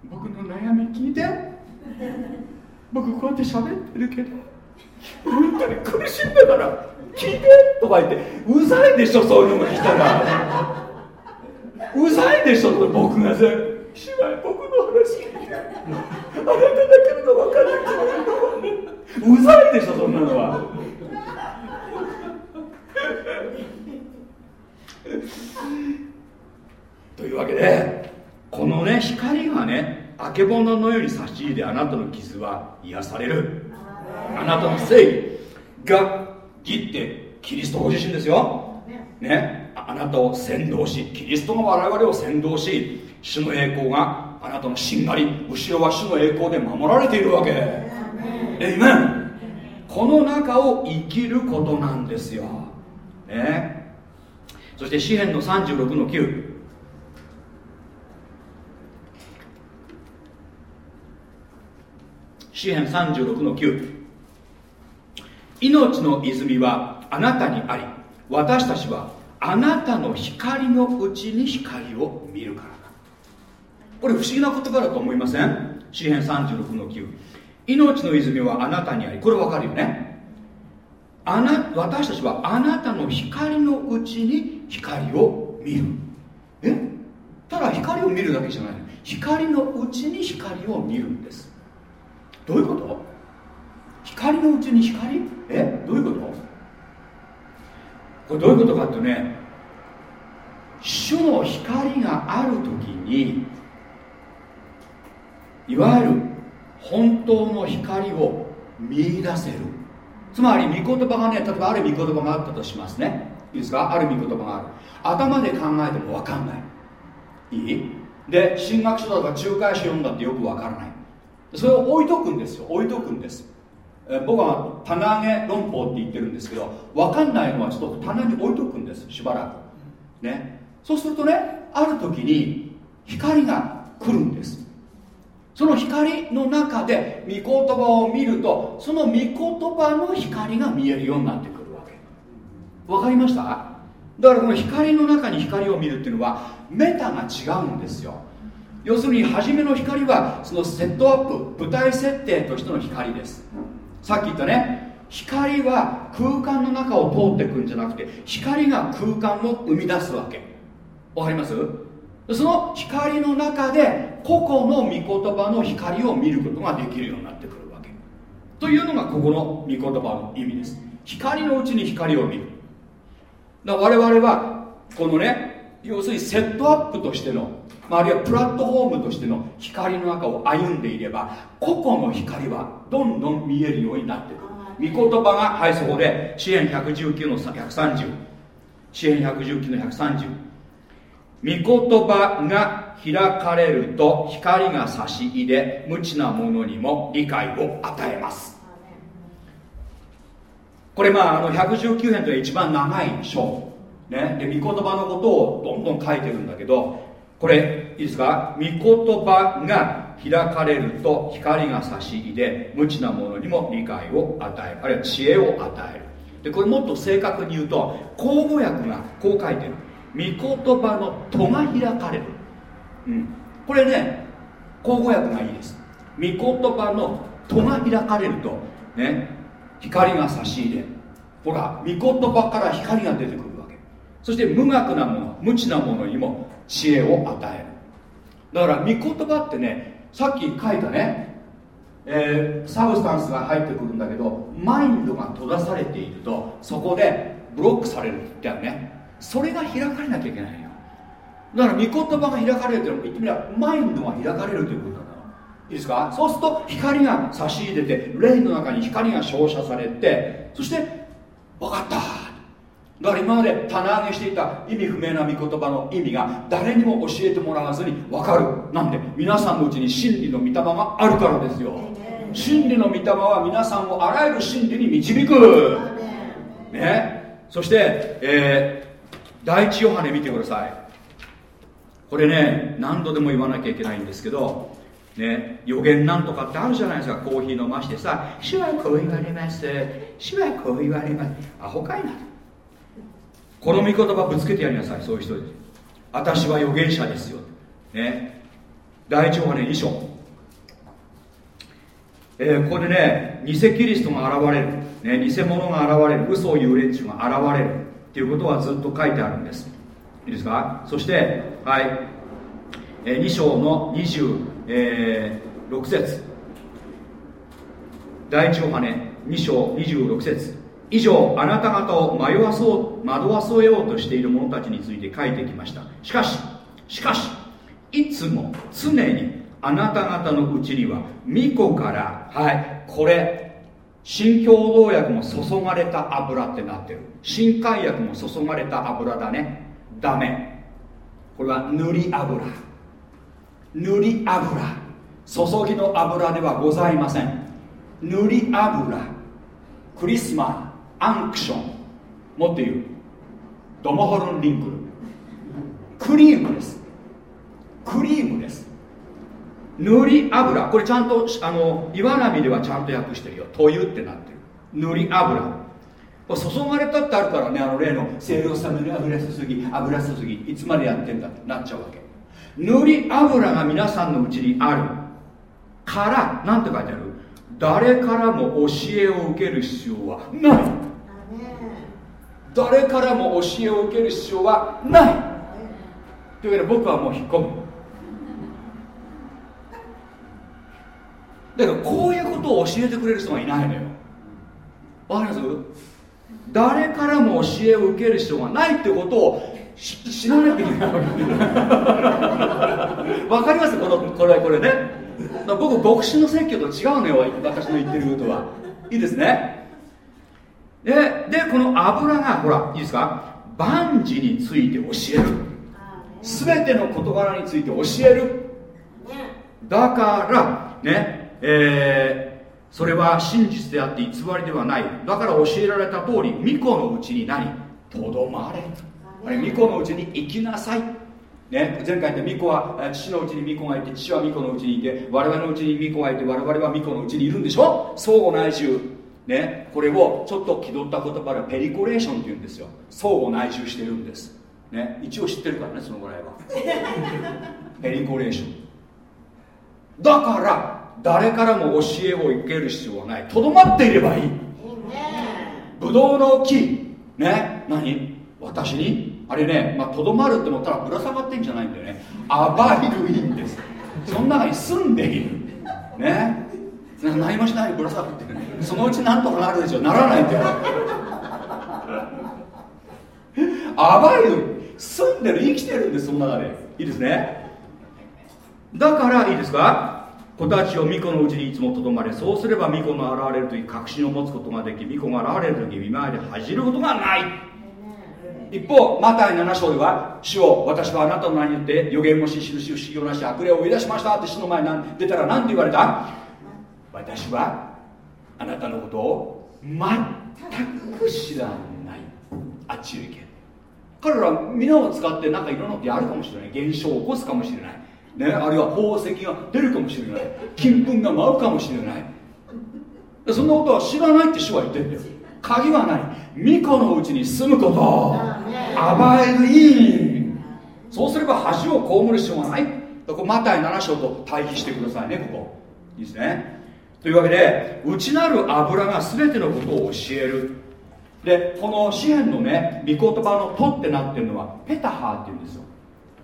僕の悩み聞いて。<laughs> 僕こうやって喋ってるけど本当に苦しんだから聞いてとか言ってうざいでしょそういうのが来たら。うざいでしょ僕がさ姉妹僕の話聞いて。あなただけの分かるうざいでしょそんなのはとわけでこのね光がねあけぼののように差し入れあなたの傷は癒される。あなたの正義が義ってキリストご自身ですよ。ねあなたを先導しキリストが我々を先導し主の栄光があなたのしんがり後ろは主の栄光で守られているわけ。えいめんこの中を生きることなんですよ。ね。そして詩篇の36の9詩篇36の9命の泉はあなたにあり私たちはあなたの光のうちに光を見るからだ。これ不思議な言葉だと思いません？詩篇36の9命の泉はあなたにあり。これわかるよね？あな私たちはあなたの光のうちに光を見る。え？ただ光を見るだけじゃない。光のうちに光を見るんです。どういうこと？光のうちに光？え？どういうこと？これどういうことかってね主の光がある時にいわゆる本当の光を見出せる。つまり御言葉がね例えばある御言葉があったとしますね。いいですか？ある御言葉がある。頭で考えても分かんない。いい？で進学書だとか仲介書読んだってよく分からない。それを置いとくんですよ。置いとくんです。え僕は棚上げ論法って言ってるんですけど分かんないのはちょっと棚に置いとくんです。しばらく。ね。そうするとねある時に光が来るんです。その光の中で御言葉を見るとその御言葉の光が見えるようになってくるわけ。分かりました？だからこの光の中に光を見るっていうのはメタが違うんですよ。要するに初めの光はそのセットアップ舞台設定としての光です。さっき言ったね光は空間の中を通っていくんじゃなくて光が空間を生み出すわけ。わかります？その光の中で個々の御言葉の光を見ることができるようになってくるわけ。というのがここの御言葉の意味です。光のうちに光を見る。だ我々はこのね要するにセットアップとしてのあるいはプラットフォームとしての光の中を歩んでいれば個々の光はどんどん見えるようになってくる。御言葉がはいそこで支援119の130支援119の130御言葉が開かれると光が差し入れ無知な者にも理解を与えます。これまああの119編という一番長い章、ね、で御言葉のことをどんどん書いてるんだけどこれいいですか？御言葉が開かれると光が差し入れ無知な者にも理解を与えるあるいは知恵を与える。でこれもっと正確に言うと口語訳がこう書いてる。御言葉の戸が開かれる、うん、これね口語訳がいいです。御言葉の戸が開かれるとね光が差し入れ。ほら御言葉から光が出てくるわけ。そして無学なもの無知なものにも知恵を与える。だから御言葉ってねさっき書いたね、えー、サブスタンスが入ってくるんだけどマインドが閉ざされているとそこでブロックされるってあるね。それが開かれなきゃいけないよ。だから御言葉が開かれるというのは言ってみればマインドが開かれるということなんだいいですか？そうすると光が差し入れて霊の中に光が照射されてそして分かった。だから今まで棚上げしていた意味不明な御言葉の意味が誰にも教えてもらわずに分かる。なんで皆さんのうちに真理の御霊があるからですよ。真理の御霊は皆さんをあらゆる真理に導く。ね。そして、えー、第一ヨハネ見てください。これね何度でも言わなきゃいけないんですけどね、予言なんとかってあるじゃないですか。コーヒー飲ましてさ主はこう言われます。主はこう言われます。アホかいなこの御言葉ぶつけてやりなさい。そういう人です私は預言者ですよ、ね、第一話ね2章、えー、ここでね偽キリストが現れる、ね、偽物が現れる。嘘を言う連中が現れる。っていうことはずっと書いてあるんです。いいですか？そしてはい、えー、2章の20えー、6節。第一ヨハネ2章26節。以上あなた方を迷わそう惑わそうようとしている者たちについて書いてきました。しかししかしいつも常にあなた方のうちには巫女からはいこれ新共同薬も注がれた油ってなってる。新海薬も注がれた油だね。ダメ。これは塗り油。塗り油。注ぎの油ではございません。塗り油。クリスマス。アンクション。もっと言うドモホルンリンク。ルクリームです。クリームです。塗り油。これちゃんとあの岩波ではちゃんと訳してるよ。というってなってる。塗り油。注がれたってあるからねあの例の清涼さに油注ぎ油注ぎいつまでやってんだってなっちゃうわけ。塗り油が皆さんのうちにあるから何て書いてある？誰からも教えを受ける必要はない。誰からも教えを受ける必要はない。というわけで僕はもう引っ込む。だからこういうことを教えてくれる人がいないのよ。わかります？誰からも教えを受ける必要がないってことを知らなきゃいけないわかります？このこれこれね。僕牧師の説教と違うのよ。私の言ってることは。いいですね？ででこの油がほらいいですか？万事について教える。全ての事柄について教える。だからねえー、それは真実であって偽りではない。だから教えられた通り巫女のうちになりとどまれ。あれ巫女のうちに生きなさい、ね、前回言った巫女は父のうちに巫女がいて父は巫女のうちにいて我々のうちに巫女がいて我々は巫女のうちにいるんでしょ？相互内住ね、これをちょっと気取った言葉でペリコレーションっていうんですよ。相互内住してるんです、ね、一応知ってるからねそのぐらいは。<laughs> ペリコレーション。だから誰からも教えを受ける必要はない。とどまっていればいい。ブドウの木。ね何？私に？あれねとど、まあ、まるって思ったらぶら下がってんじゃないんだよね。アバイルインです。その中に住んでいる。ね何もしないでぶら下がって。そのうちなんとかなるでしょ。ならないんだよアバイル住んでる生きてるんですその中で。いいですね。だからいいですか？子たちを巫女のうちにいつもとどまれそうすれば巫女の現れるという確信を持つことができ巫女が現れる時見舞いで恥じることがない。一方マタイ7章では主を私はあなたの名によって予言もし印不思議をなし悪霊を追い出しましたって主の前に出たら何て言われた？私はあなたのことを全く知らない。あっちへ行け。彼ら皆を使ってなんかいろんなことやるかもしれない。現象を起こすかもしれない、ね、あるいは宝石が出るかもしれない。金粉が舞うかもしれない。そんなことは知らないって主は言ってるんだよ。鍵は何巫女のうちに住むこと。アバイルイン。そうすれば恥を被る必要がない。ここマタイ7章と対比してくださいねここ。いいですね。というわけで内なる油が全てのことを教える。でこの詩篇のね御言葉の「と」ってなってるのはペタハーっていうんですよ。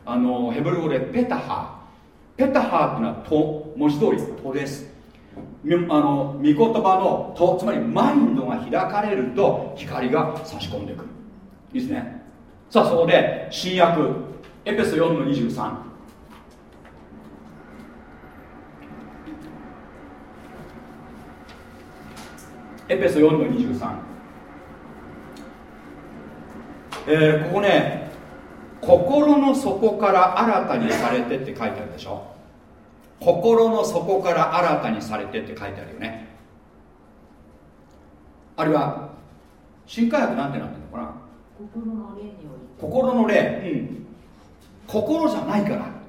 あのヘブル語でペタハー。ペタハーっていうのは「と」文字通り「と」です。あの御言葉の「と」つまりマインドが開かれると光が差し込んでくる。いいですね。さあそこで新約エペソ4の23エペソ4の23、えー、ここね心の底から新たにされてって書いてあるでしょ。心の底から新たにされてって書いてあるよね。あるいは新科学なんてなってるのかな。心の霊に心の霊。うん。心じゃないから。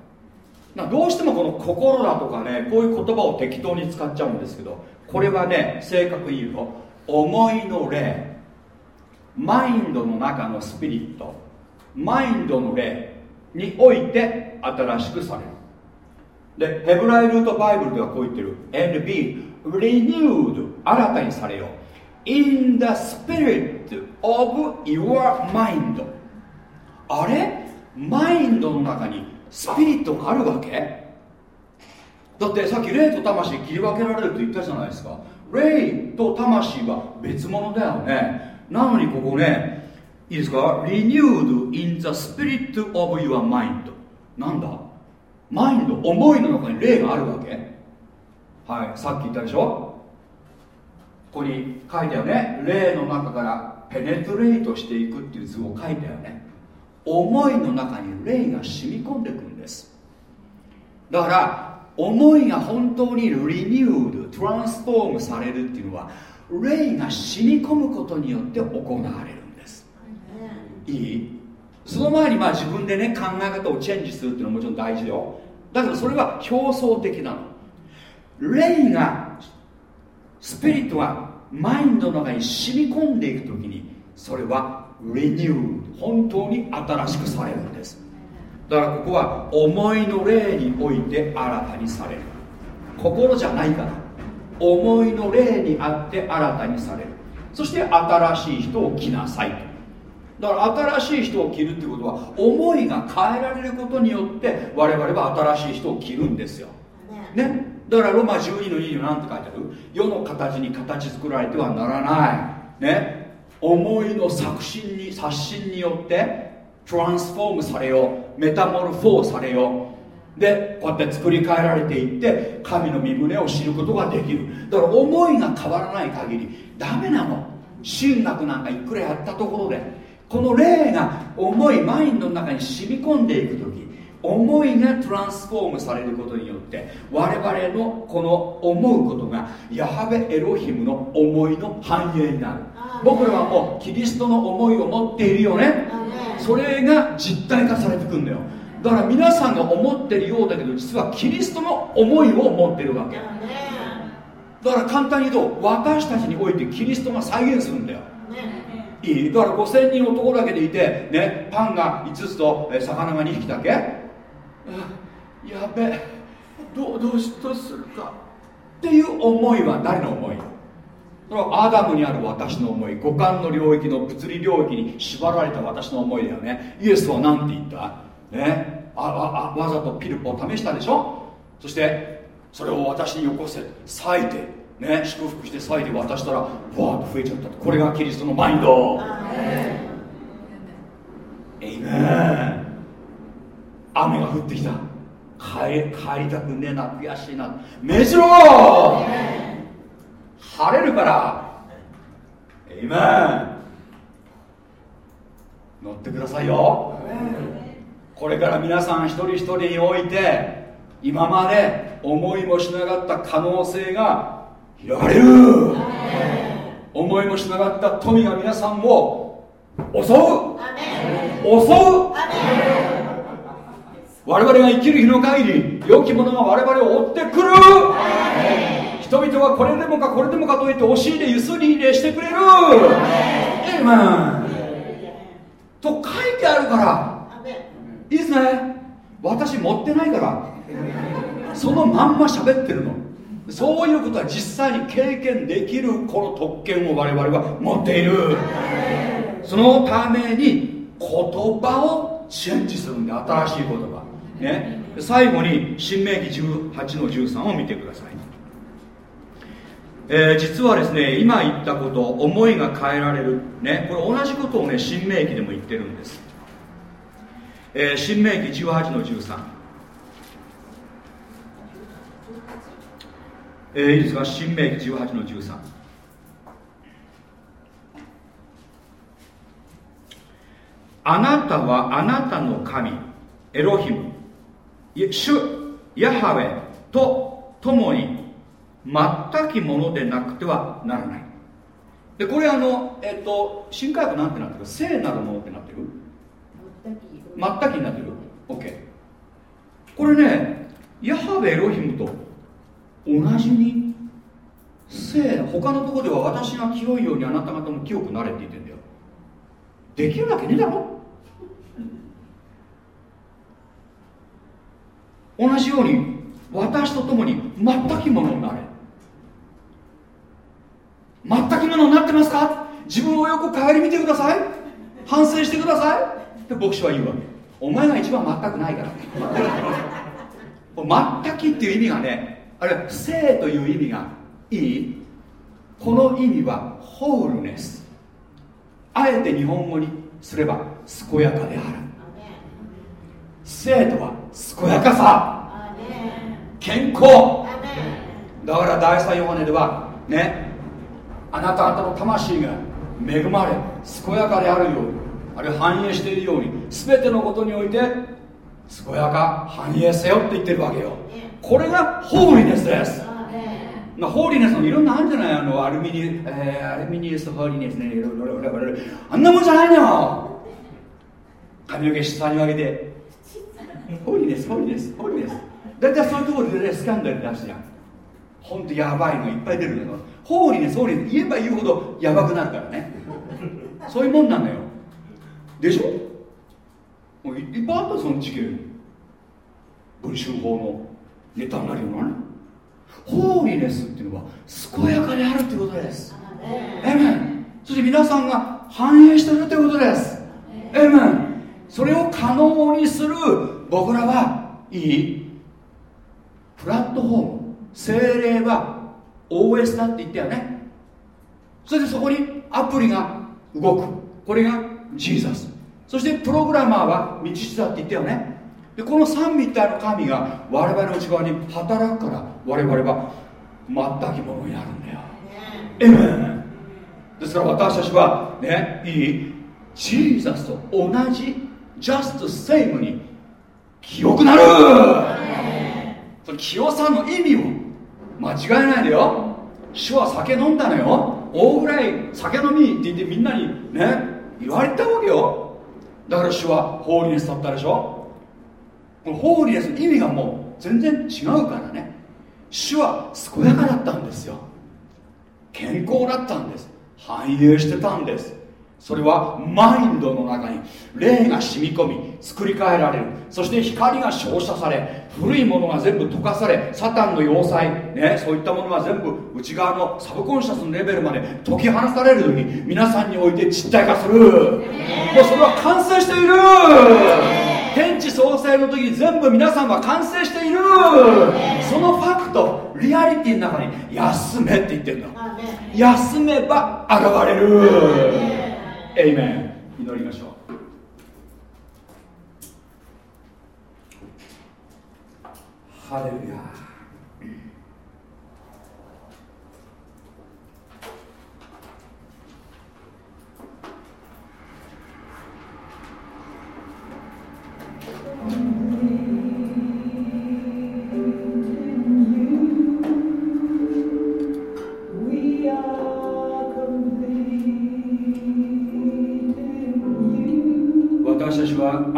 どうしてもこの心だとかねこういう言葉を適当に使っちゃうんですけどこれはね正確に言うと思いの霊マインドの中のスピリットマインドの霊において新しくされる。でヘブライルートバイブルではこう言ってる。And be renewed 新たにされよ in the spirit of your mind あれ？マインドの中にスピリットがあるわけ？だってさっき霊と魂切り分けられると言ったじゃないですか。霊と魂は別物だよね。なのにここねいいですか？renewed in the spirit of your mind なんだ？マインド思いの中に霊があるわけ？はいさっき言ったでしょ？ここに書いたよね。霊の中からペネトレートしていくっていう図を書いたよね。思いの中に霊が染み込んでくるんです。だから思いが本当にリニュードトランスフォームされるっていうのは霊が染み込むことによって行われるんです。いい？その前にまあ自分でね考え方をチェンジするっていうのはもちろん大事よ。だけどそれは表層的なの。霊がスピリットがマインドの中に染み込んでいく時にそれはリニュー本当に新しくされるんですだからここは思いの霊において新たにされる。心じゃないから。思いの霊にあって新たにされる。そして新しい人を着なさいだから新しい人を着るってことは思いが変えられることによって我々は新しい人を着るんですよ。ね。だからロマ12の2に何て書いてある？世の形に形作られてはならない。ね。思いの作新に刷新によってトランスフォームされよメタモルフォーされよでこうやって作り変えられていって神の身胸を知ることができる。だから思いが変わらない限りダメなの。神学なんかいくらやったところでこの霊が思いマインドの中に染み込んでいく時思いがトランスフォームされることによって我々のこの思うことがヤハベエロヒムの思いの反映になる。僕らはもうキリストの思いを持っているよね。それが実体化されてくんだよ。だから皆さんが思ってるようだけど実はキリストの思いを持ってるわけ。だから簡単に言うと私たちにおいてキリストが再現するんだよ。いい？だから5000人男だけでいて、ね、パンが5つと魚が2匹だけ。やべどどうしどうするか。っていう思いは誰の思い？それはアダムにある私の思い五感の領域の物理領域に縛られた私の思いだよね。イエスは何て言った？ね？ああわざとピルポを試したでしょ？そしてそれを私によこせ裂いてね？祝福して裂いて渡したらふわっと増えちゃったこれがキリストのマインド。エイメン。雨が降ってきた。帰帰りたくねえな悔しいな。目白！晴れるから。エイメン乗ってくださいよ。これから皆さん一人一人において今まで思いもしなかった可能性が開かれる。思いもしなかった富が皆さんを襲う。襲う。我々が生きる日の限り良きものが我々を追ってくる人々はこれでもかこれでもかと言って押し入れゆすり入れしてくれる。エイマンと書いてあるから。いいですね。私持ってないから。そのまんま喋ってるの。そういうことは実際に経験できるこの特権を我々は持っている。そのために言葉をチェンジするんで新しい言葉。ね。最後に新明記18の13を見てくださいえー、実はですね今言ったこと思いが変えられる。ねこれ同じことをね新明記でも言ってるんです、えー、新明記18の13えー、いいですか？新明記18の13あなたはあなたの神エロヒム主ヤハウェと共に全きものでなくてはならない。でこれあのえっと新科学なんてなってる？聖なるものってなってる？全きになってる？OK これねヤハベエロヒムと同じに聖他のところでは私が清いようにあなた方も清くなれって言ってんだよ。できるわけねえだろ？同じように私と共に全きものになれ全くものになってますか？自分をよく顧みてください。反省してください。って牧師は言うわけ。お前が一番全くないから。全きっていう意味がねあれ生という意味がいい。この意味はホールネス。あえて日本語にすれば健やかである。生とは健やかさ。健康。だから第三ヨハネではねあなた方の魂が恵まれ健やかであるようにあるいは繁栄しているように全てのことにおいて健やか繁栄せよって言ってるわけよ。これがホーリネスです。まあ、ホーリネスのいろんなあるんじゃない？あのアルミニ、えー、アルミニウスホーリネスねあんなもんじゃないの。よ髪の毛下に上げて。ホーリネスホーリネスホーリネス。大体そういうところで、ね、スキャンダル出すじゃん。ほんとやばいのいっぱい出るのよホーリネスホーリネス言えば言うほどやばくなるからね。そういうもんなのよ。でしょ？もういっぱいあったその地球文春法のネタになるようなね。ホーリネスっていうのは健やかであるってことです。エメンそして皆さんが繁栄してるってことです。エメンそれを可能にする僕らはいい。プラットフォーム精霊は OS だって言ったよね。それでそこにアプリが動く。これがジーザスそしてプログラマーは道師だって言ったよね。でこの三位一体の神が我々の内側に働くから我々は全きものになるんだよ。エメンですから私たちはねいいジーザスと同じ just same に清くなる。その清さの意味を間違えないでよ。主は酒飲んだのよ。大ぐらい酒飲みって言ってみんなにね言われたわけよ。だから主はホーリネスだったでしょ。このホーリネス意味がもう全然違うからね。主は健やかだったんですよ。健康だったんです。繁栄してたんです。それはマインドの中に霊が染み込み作り変えられる。そして光が照射され古いものが全部溶かされサタンの要塞、ね、そういったものが全部内側のサブコンシャスのレベルまで解き放される時皆さんにおいて実体化する。もうそれは完成している。天地創生の時に全部皆さんは完成している。そのファクトリアリティの中に休めって言ってるの。休めば現れるエイメン祈りましょう。ハレルヤ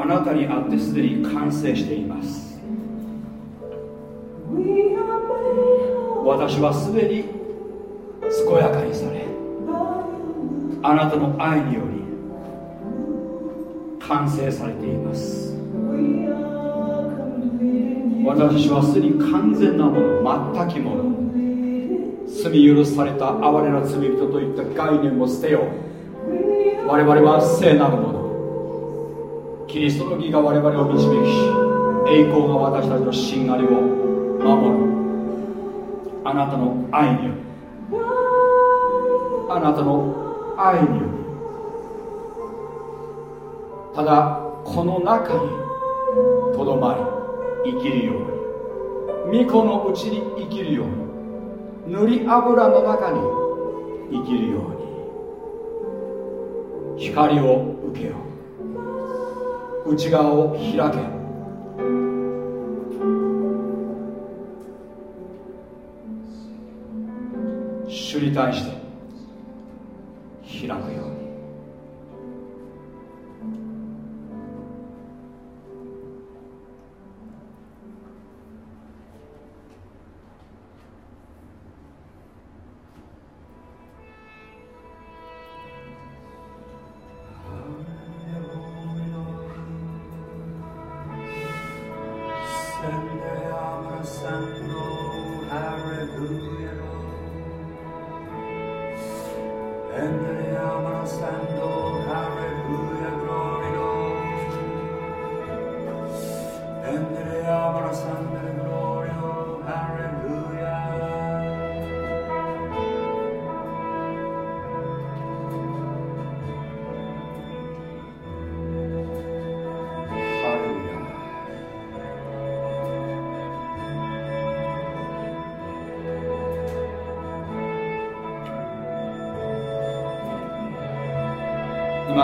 あなたにあってすでに完成しています。私はすでに健やかにされあなたの愛により完成されています。私はすでに完全なもの全きもの罪許された哀れな罪人といった概念を捨てよう。我々は聖なるものキリストの義が我々を導き栄光が私たちのしんがりを守る。あなたの愛によるあなたの愛によるただこの中にとどまり生きるように。御子のうちに生きるように。塗り油の中に生きるように。光を受けよう。内側を開け。主に対して開くよ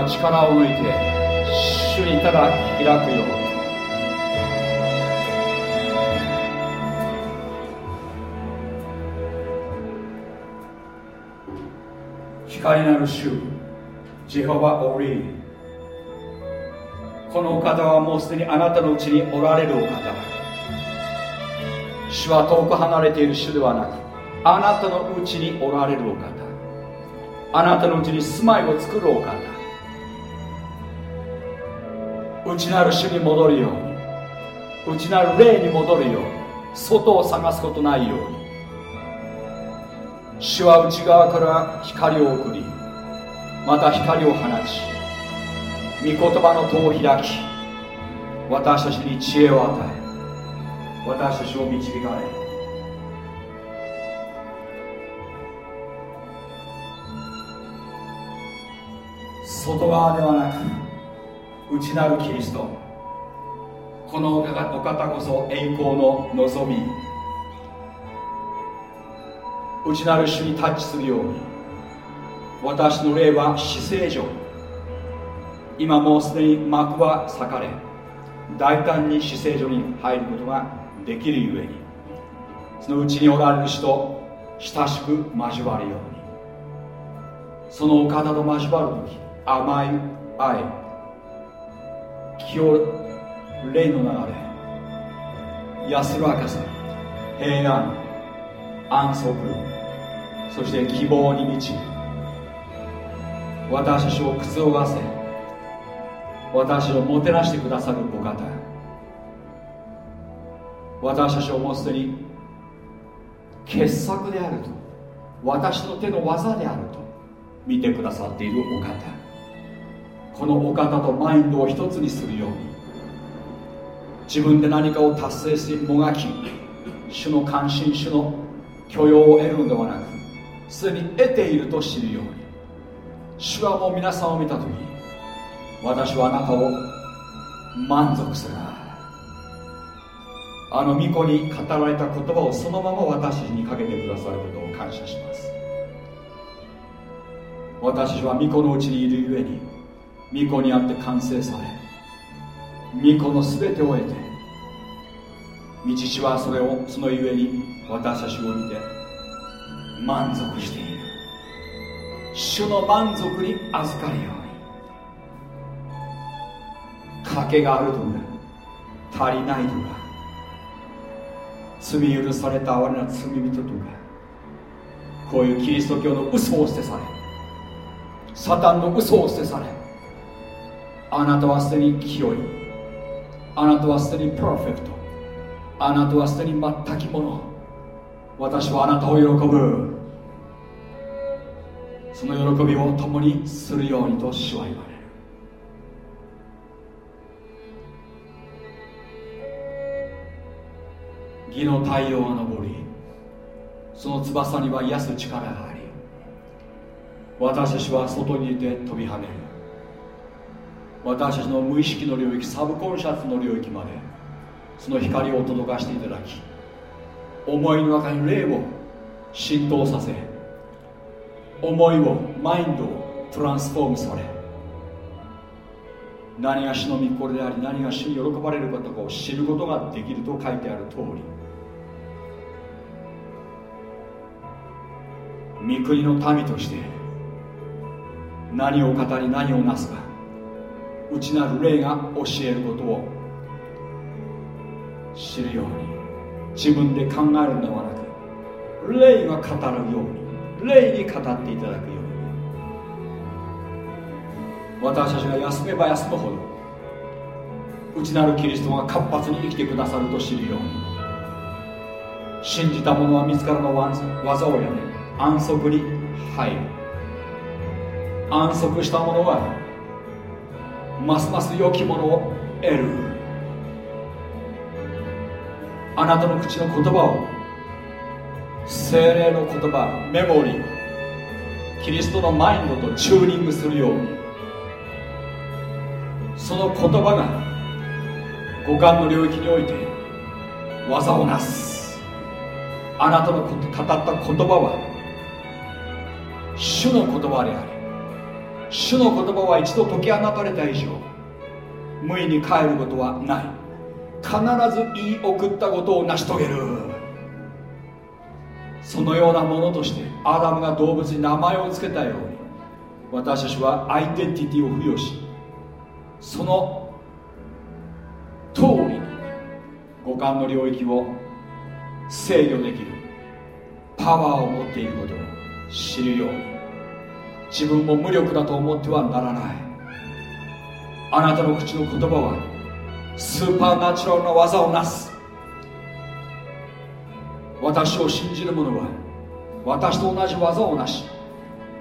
うに力を抜いて主にただ開くように。光なる主ジェホバ・オリーこのお方はもうすでにあなたのうちにおられるお方主は遠く離れている主ではなくあなたのうちにおられるお方。あなたのうちに住まいを作るお方。内なる主に戻るように。内なる霊に戻るように。外を探すことないように。主は内側から光を送りまた光を放ち御言葉の戸を開き私たちに知恵を与え私たちを導かれ。外側ではなく内なるキリスト。このお方こそ栄光の望み。内なる主にタッチするように。私の霊は死聖所。今もうすでに幕は裂かれ大胆に死聖所に入ることができるゆえに。そのうちにおられる人と親しく交わるように。そのお方と交わる時甘い愛清霊の流れ安らかさ平安安息そして希望に満ち私たちをくつろがせ私をもてなしてくださるお方。私たちをもうすでに傑作であると私の手の技であると見てくださっているお方。このお方とマインドを一つにするように。自分で何かを達成しもがき主の関心主の許容を得るのではなくすでに得ていると知るように。主はもう皆さんを見た時私はあなたを満足するあの巫女に語られた言葉をそのまま私にかけてくださることを感謝します。私は巫女のうちにいるゆえに巫女にあって完成され巫女の全てを得て道父はそれをそのゆえに私たちを見て満足している。主の満足に預かるように。賭けがあるとか足りないとか罪許された哀れな罪人とかこういうキリスト教の嘘を捨てされ。サタンの嘘を捨てされ。あなたはすでに清い。あなたはすでにパーフェクト。あなたはすでに全きもの。私はあなたを喜ぶ。その喜びを共にするようにと主は言われる。義の太陽が昇りその翼には癒す力があり私たちは外にいて飛び跳ねる。私たちの無意識の領域サブコンシャスの領域までその光を届かせていただき思いの中に霊を浸透させ思いをマインドをトランスフォームされ何が主の御心であり何が主に喜ばれることかを知ることができると書いてある通り御国の民として何を語り何をなすか内なる霊が教えることを。知るように自分で考えるのではなく霊が語るように霊に語っていただくように。私たちが休めば休むほど内なるキリストが活発に生きてくださると知るように。信じた者は自らの技をやめ安息に入る。安息した者はますます良きものを得る。あなたの口の言葉を精霊の言葉メモリーキリストのマインドとチューニングするようにその言葉が五感の領域において技をなす。あなたの語った言葉は主の言葉であり主の言葉は一度解き放たれた以上無意に帰ることはない。必ず言い送ったことを成し遂げる。そのようなものとしてアダムが動物に名前を付けたように私たちはアイデンティティを付与しその通りに五感の領域を制御できるパワーを持っていることを知るように。自分も無力だと思ってはならない。あなたの口の言葉はスーパーナチュラルな技をなす。私を信じる者は私と同じ技をなし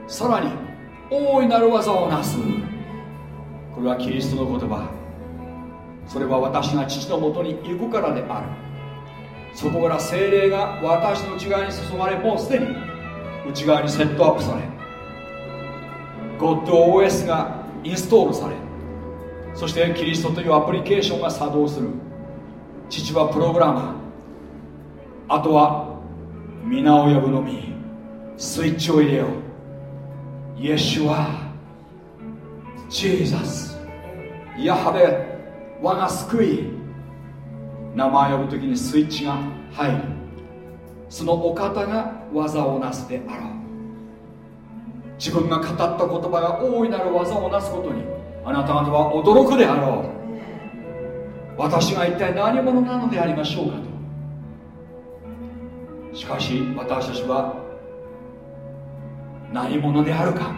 さらに大いなる技をなす。これはキリストの言葉。それは私が父のもとに行くからである。そこから精霊が私の内側に注がれもうすでに内側にセットアップされ GodOS がインストールされそしてキリストというアプリケーションが作動する。父はプログラマー。あとは皆を呼ぶのみ。スイッチを入れよう。イエシュはジーザス。ヤハベ我が救い。名前を呼ぶ時にスイッチが入る。そのお方が技をなすであろう。自分が語った言葉が大いなる技をなすことにあなた方は驚くであろう。私が一体何者なのでありましょうかと。しかし私たちは何者であるか。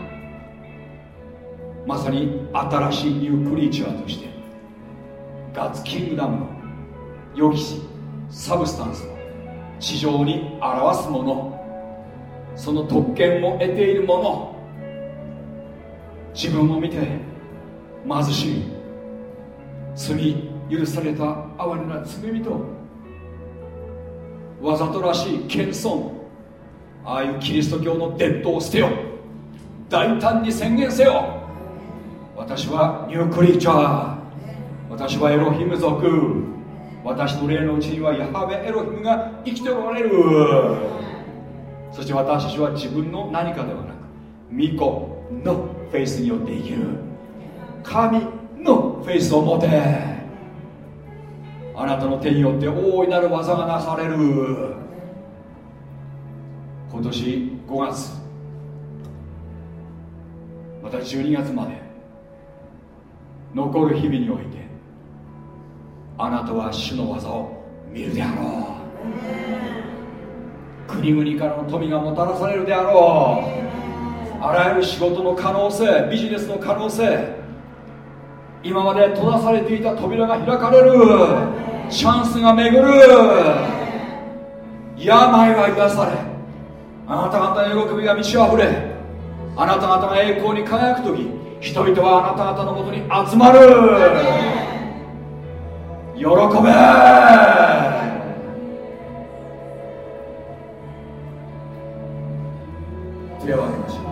まさに新しいニュークリーチャーとしてガッツキングダムの予期しサブスタンスを地上に表すもの。その特権を得ているもの。自分を見て貧しい罪許された哀れな罪人。わざとらしい謙遜。ああいうキリスト教の伝統を捨てよ大胆に宣言せよ。私はニュークリーチャー。私はエロヒム族。私の霊のうちにはヤハベエロヒムが生きておられる。そして私たちは自分の何かではなく巫女のフェイスによって生きる。神のフェイスを持て。あなたの手によって大いなる技がなされる。今年5月。また12月まで残る日々においてあなたは主の技を見るであろう。国々からの富がもたらされるであろう。あらゆる仕事の可能性ビジネスの可能性今まで閉ざされていた扉が開かれる。チャンスが巡る。病は癒されあなた方の喜びが満ち溢れあなた方が栄光に輝く時人々はあなた方のもとに集まる。喜べ手を挙げましょう自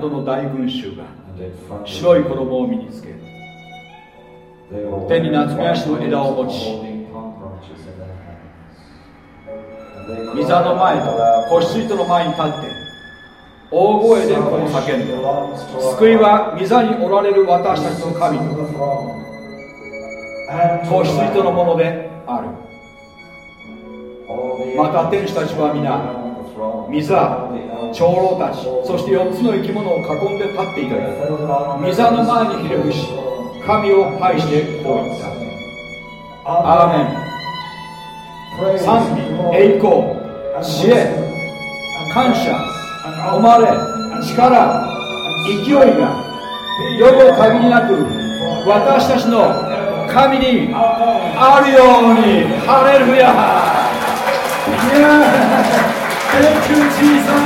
ほどの大群衆が白い衣を身につけ手に夏目足の枝を持ち御座の前と子羊との前に立って大声でこう叫んで救いは御座におられる私たちの神と子羊とのものである。また天使たちは皆御座長老たちそして4つの生き物を囲んで立っていたが座の前にひれ伏し神を拝してこう言った。アーメン。賛美栄光。知恵。感謝。誉れ。力。勢いが。世も限りなく私たちの神にあるように。ハレルヤ。Thank you, Jesus!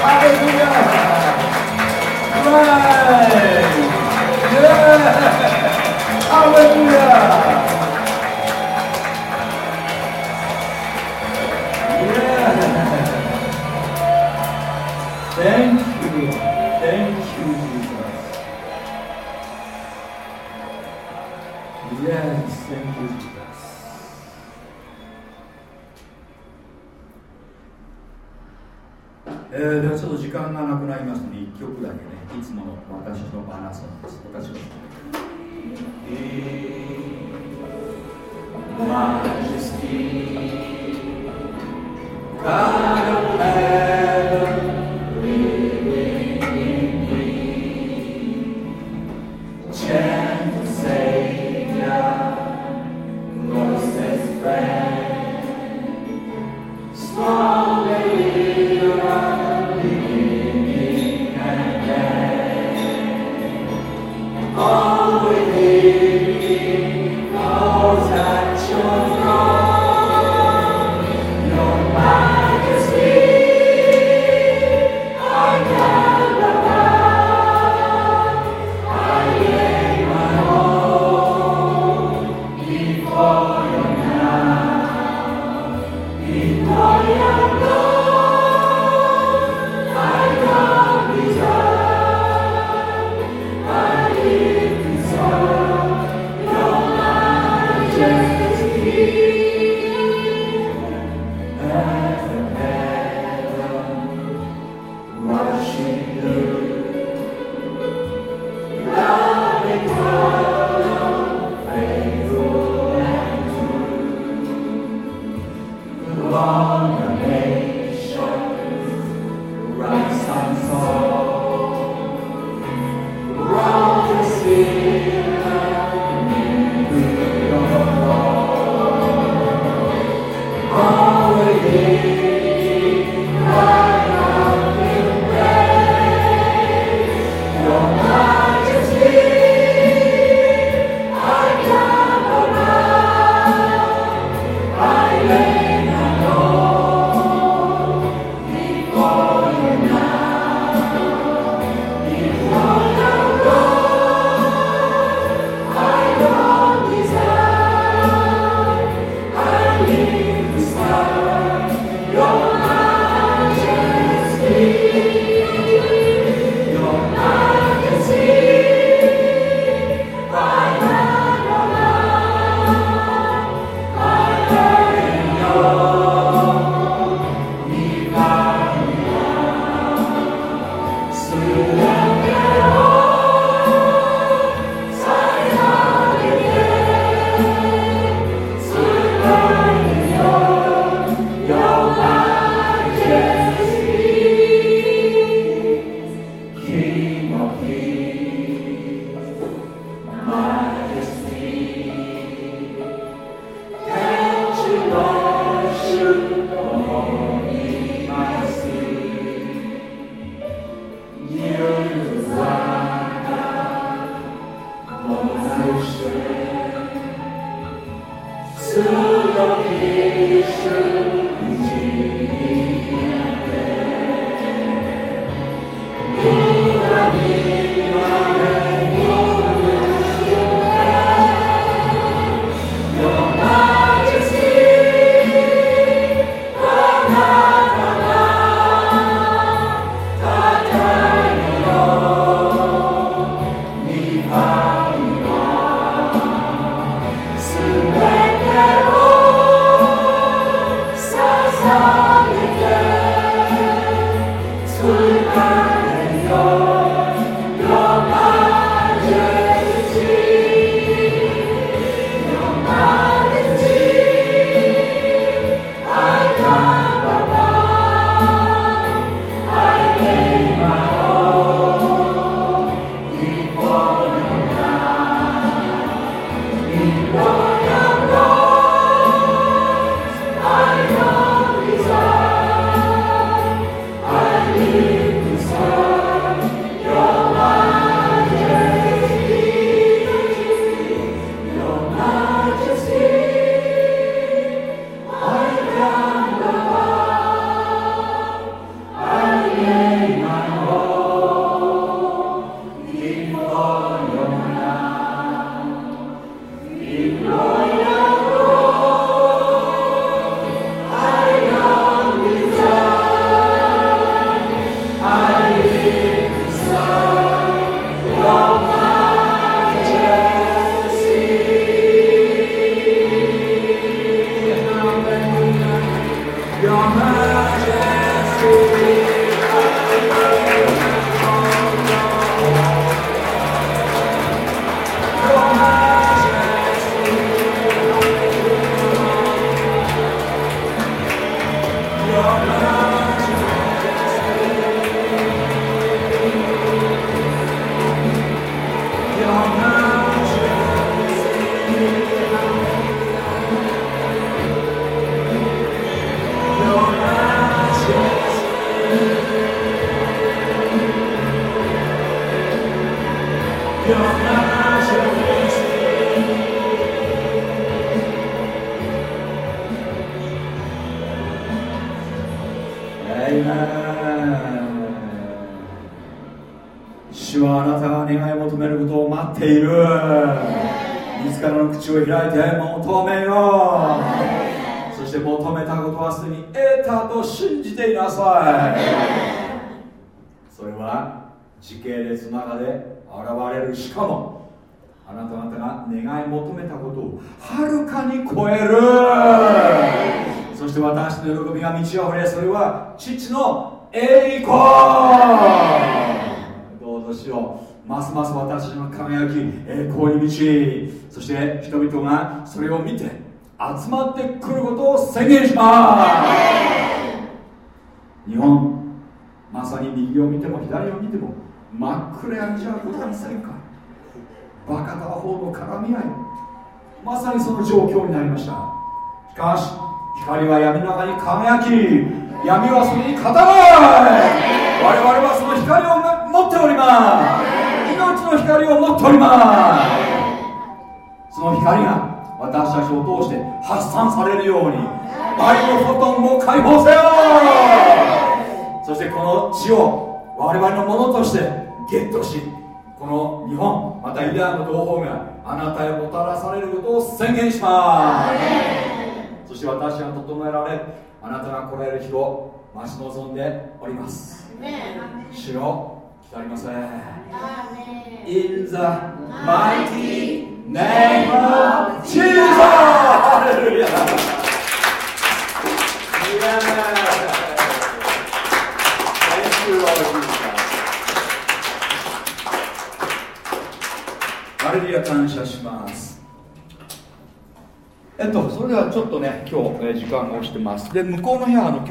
Hallelujah! Right! Yeah! Hallelujah! 間がなくなりますので1曲だけねいつもの私のバナソンです私の Majesty God of heaven らの口を開いて求めようそして求めたことはすでに得たと信じていなさいそれは時系列の中で現れるしかもあなた方が願い求めたことをはるかに超えるそして私の喜びが満ち溢れそれは父の栄光どうぞしようますます私の輝き栄光に満ちそして人々がそれを見て集まってくることを宣言し日本まさに右を見ても左を見ても真っ暗闇じゃございませんか？バカとアホの絡み合い。まさにその状況になりました。しかし光は闇の中に輝き闇はそれに勝たない我々はその光を持っております。命の光を持っております。その光が私たちを通して発散されるように愛のフォトンを解放せよ！そしてこの地を我々のものとしてゲットしこの日本またイデアの同胞があなたへもたらされることを宣言します。そして私が整えられあなたが来られる日を待ち望んでおります。主よ来たりません。In the mighty name of Jesus! ハレリア感謝します。えっとそれではちょっとね今日、え時間が押してます。で向こうの部屋の今日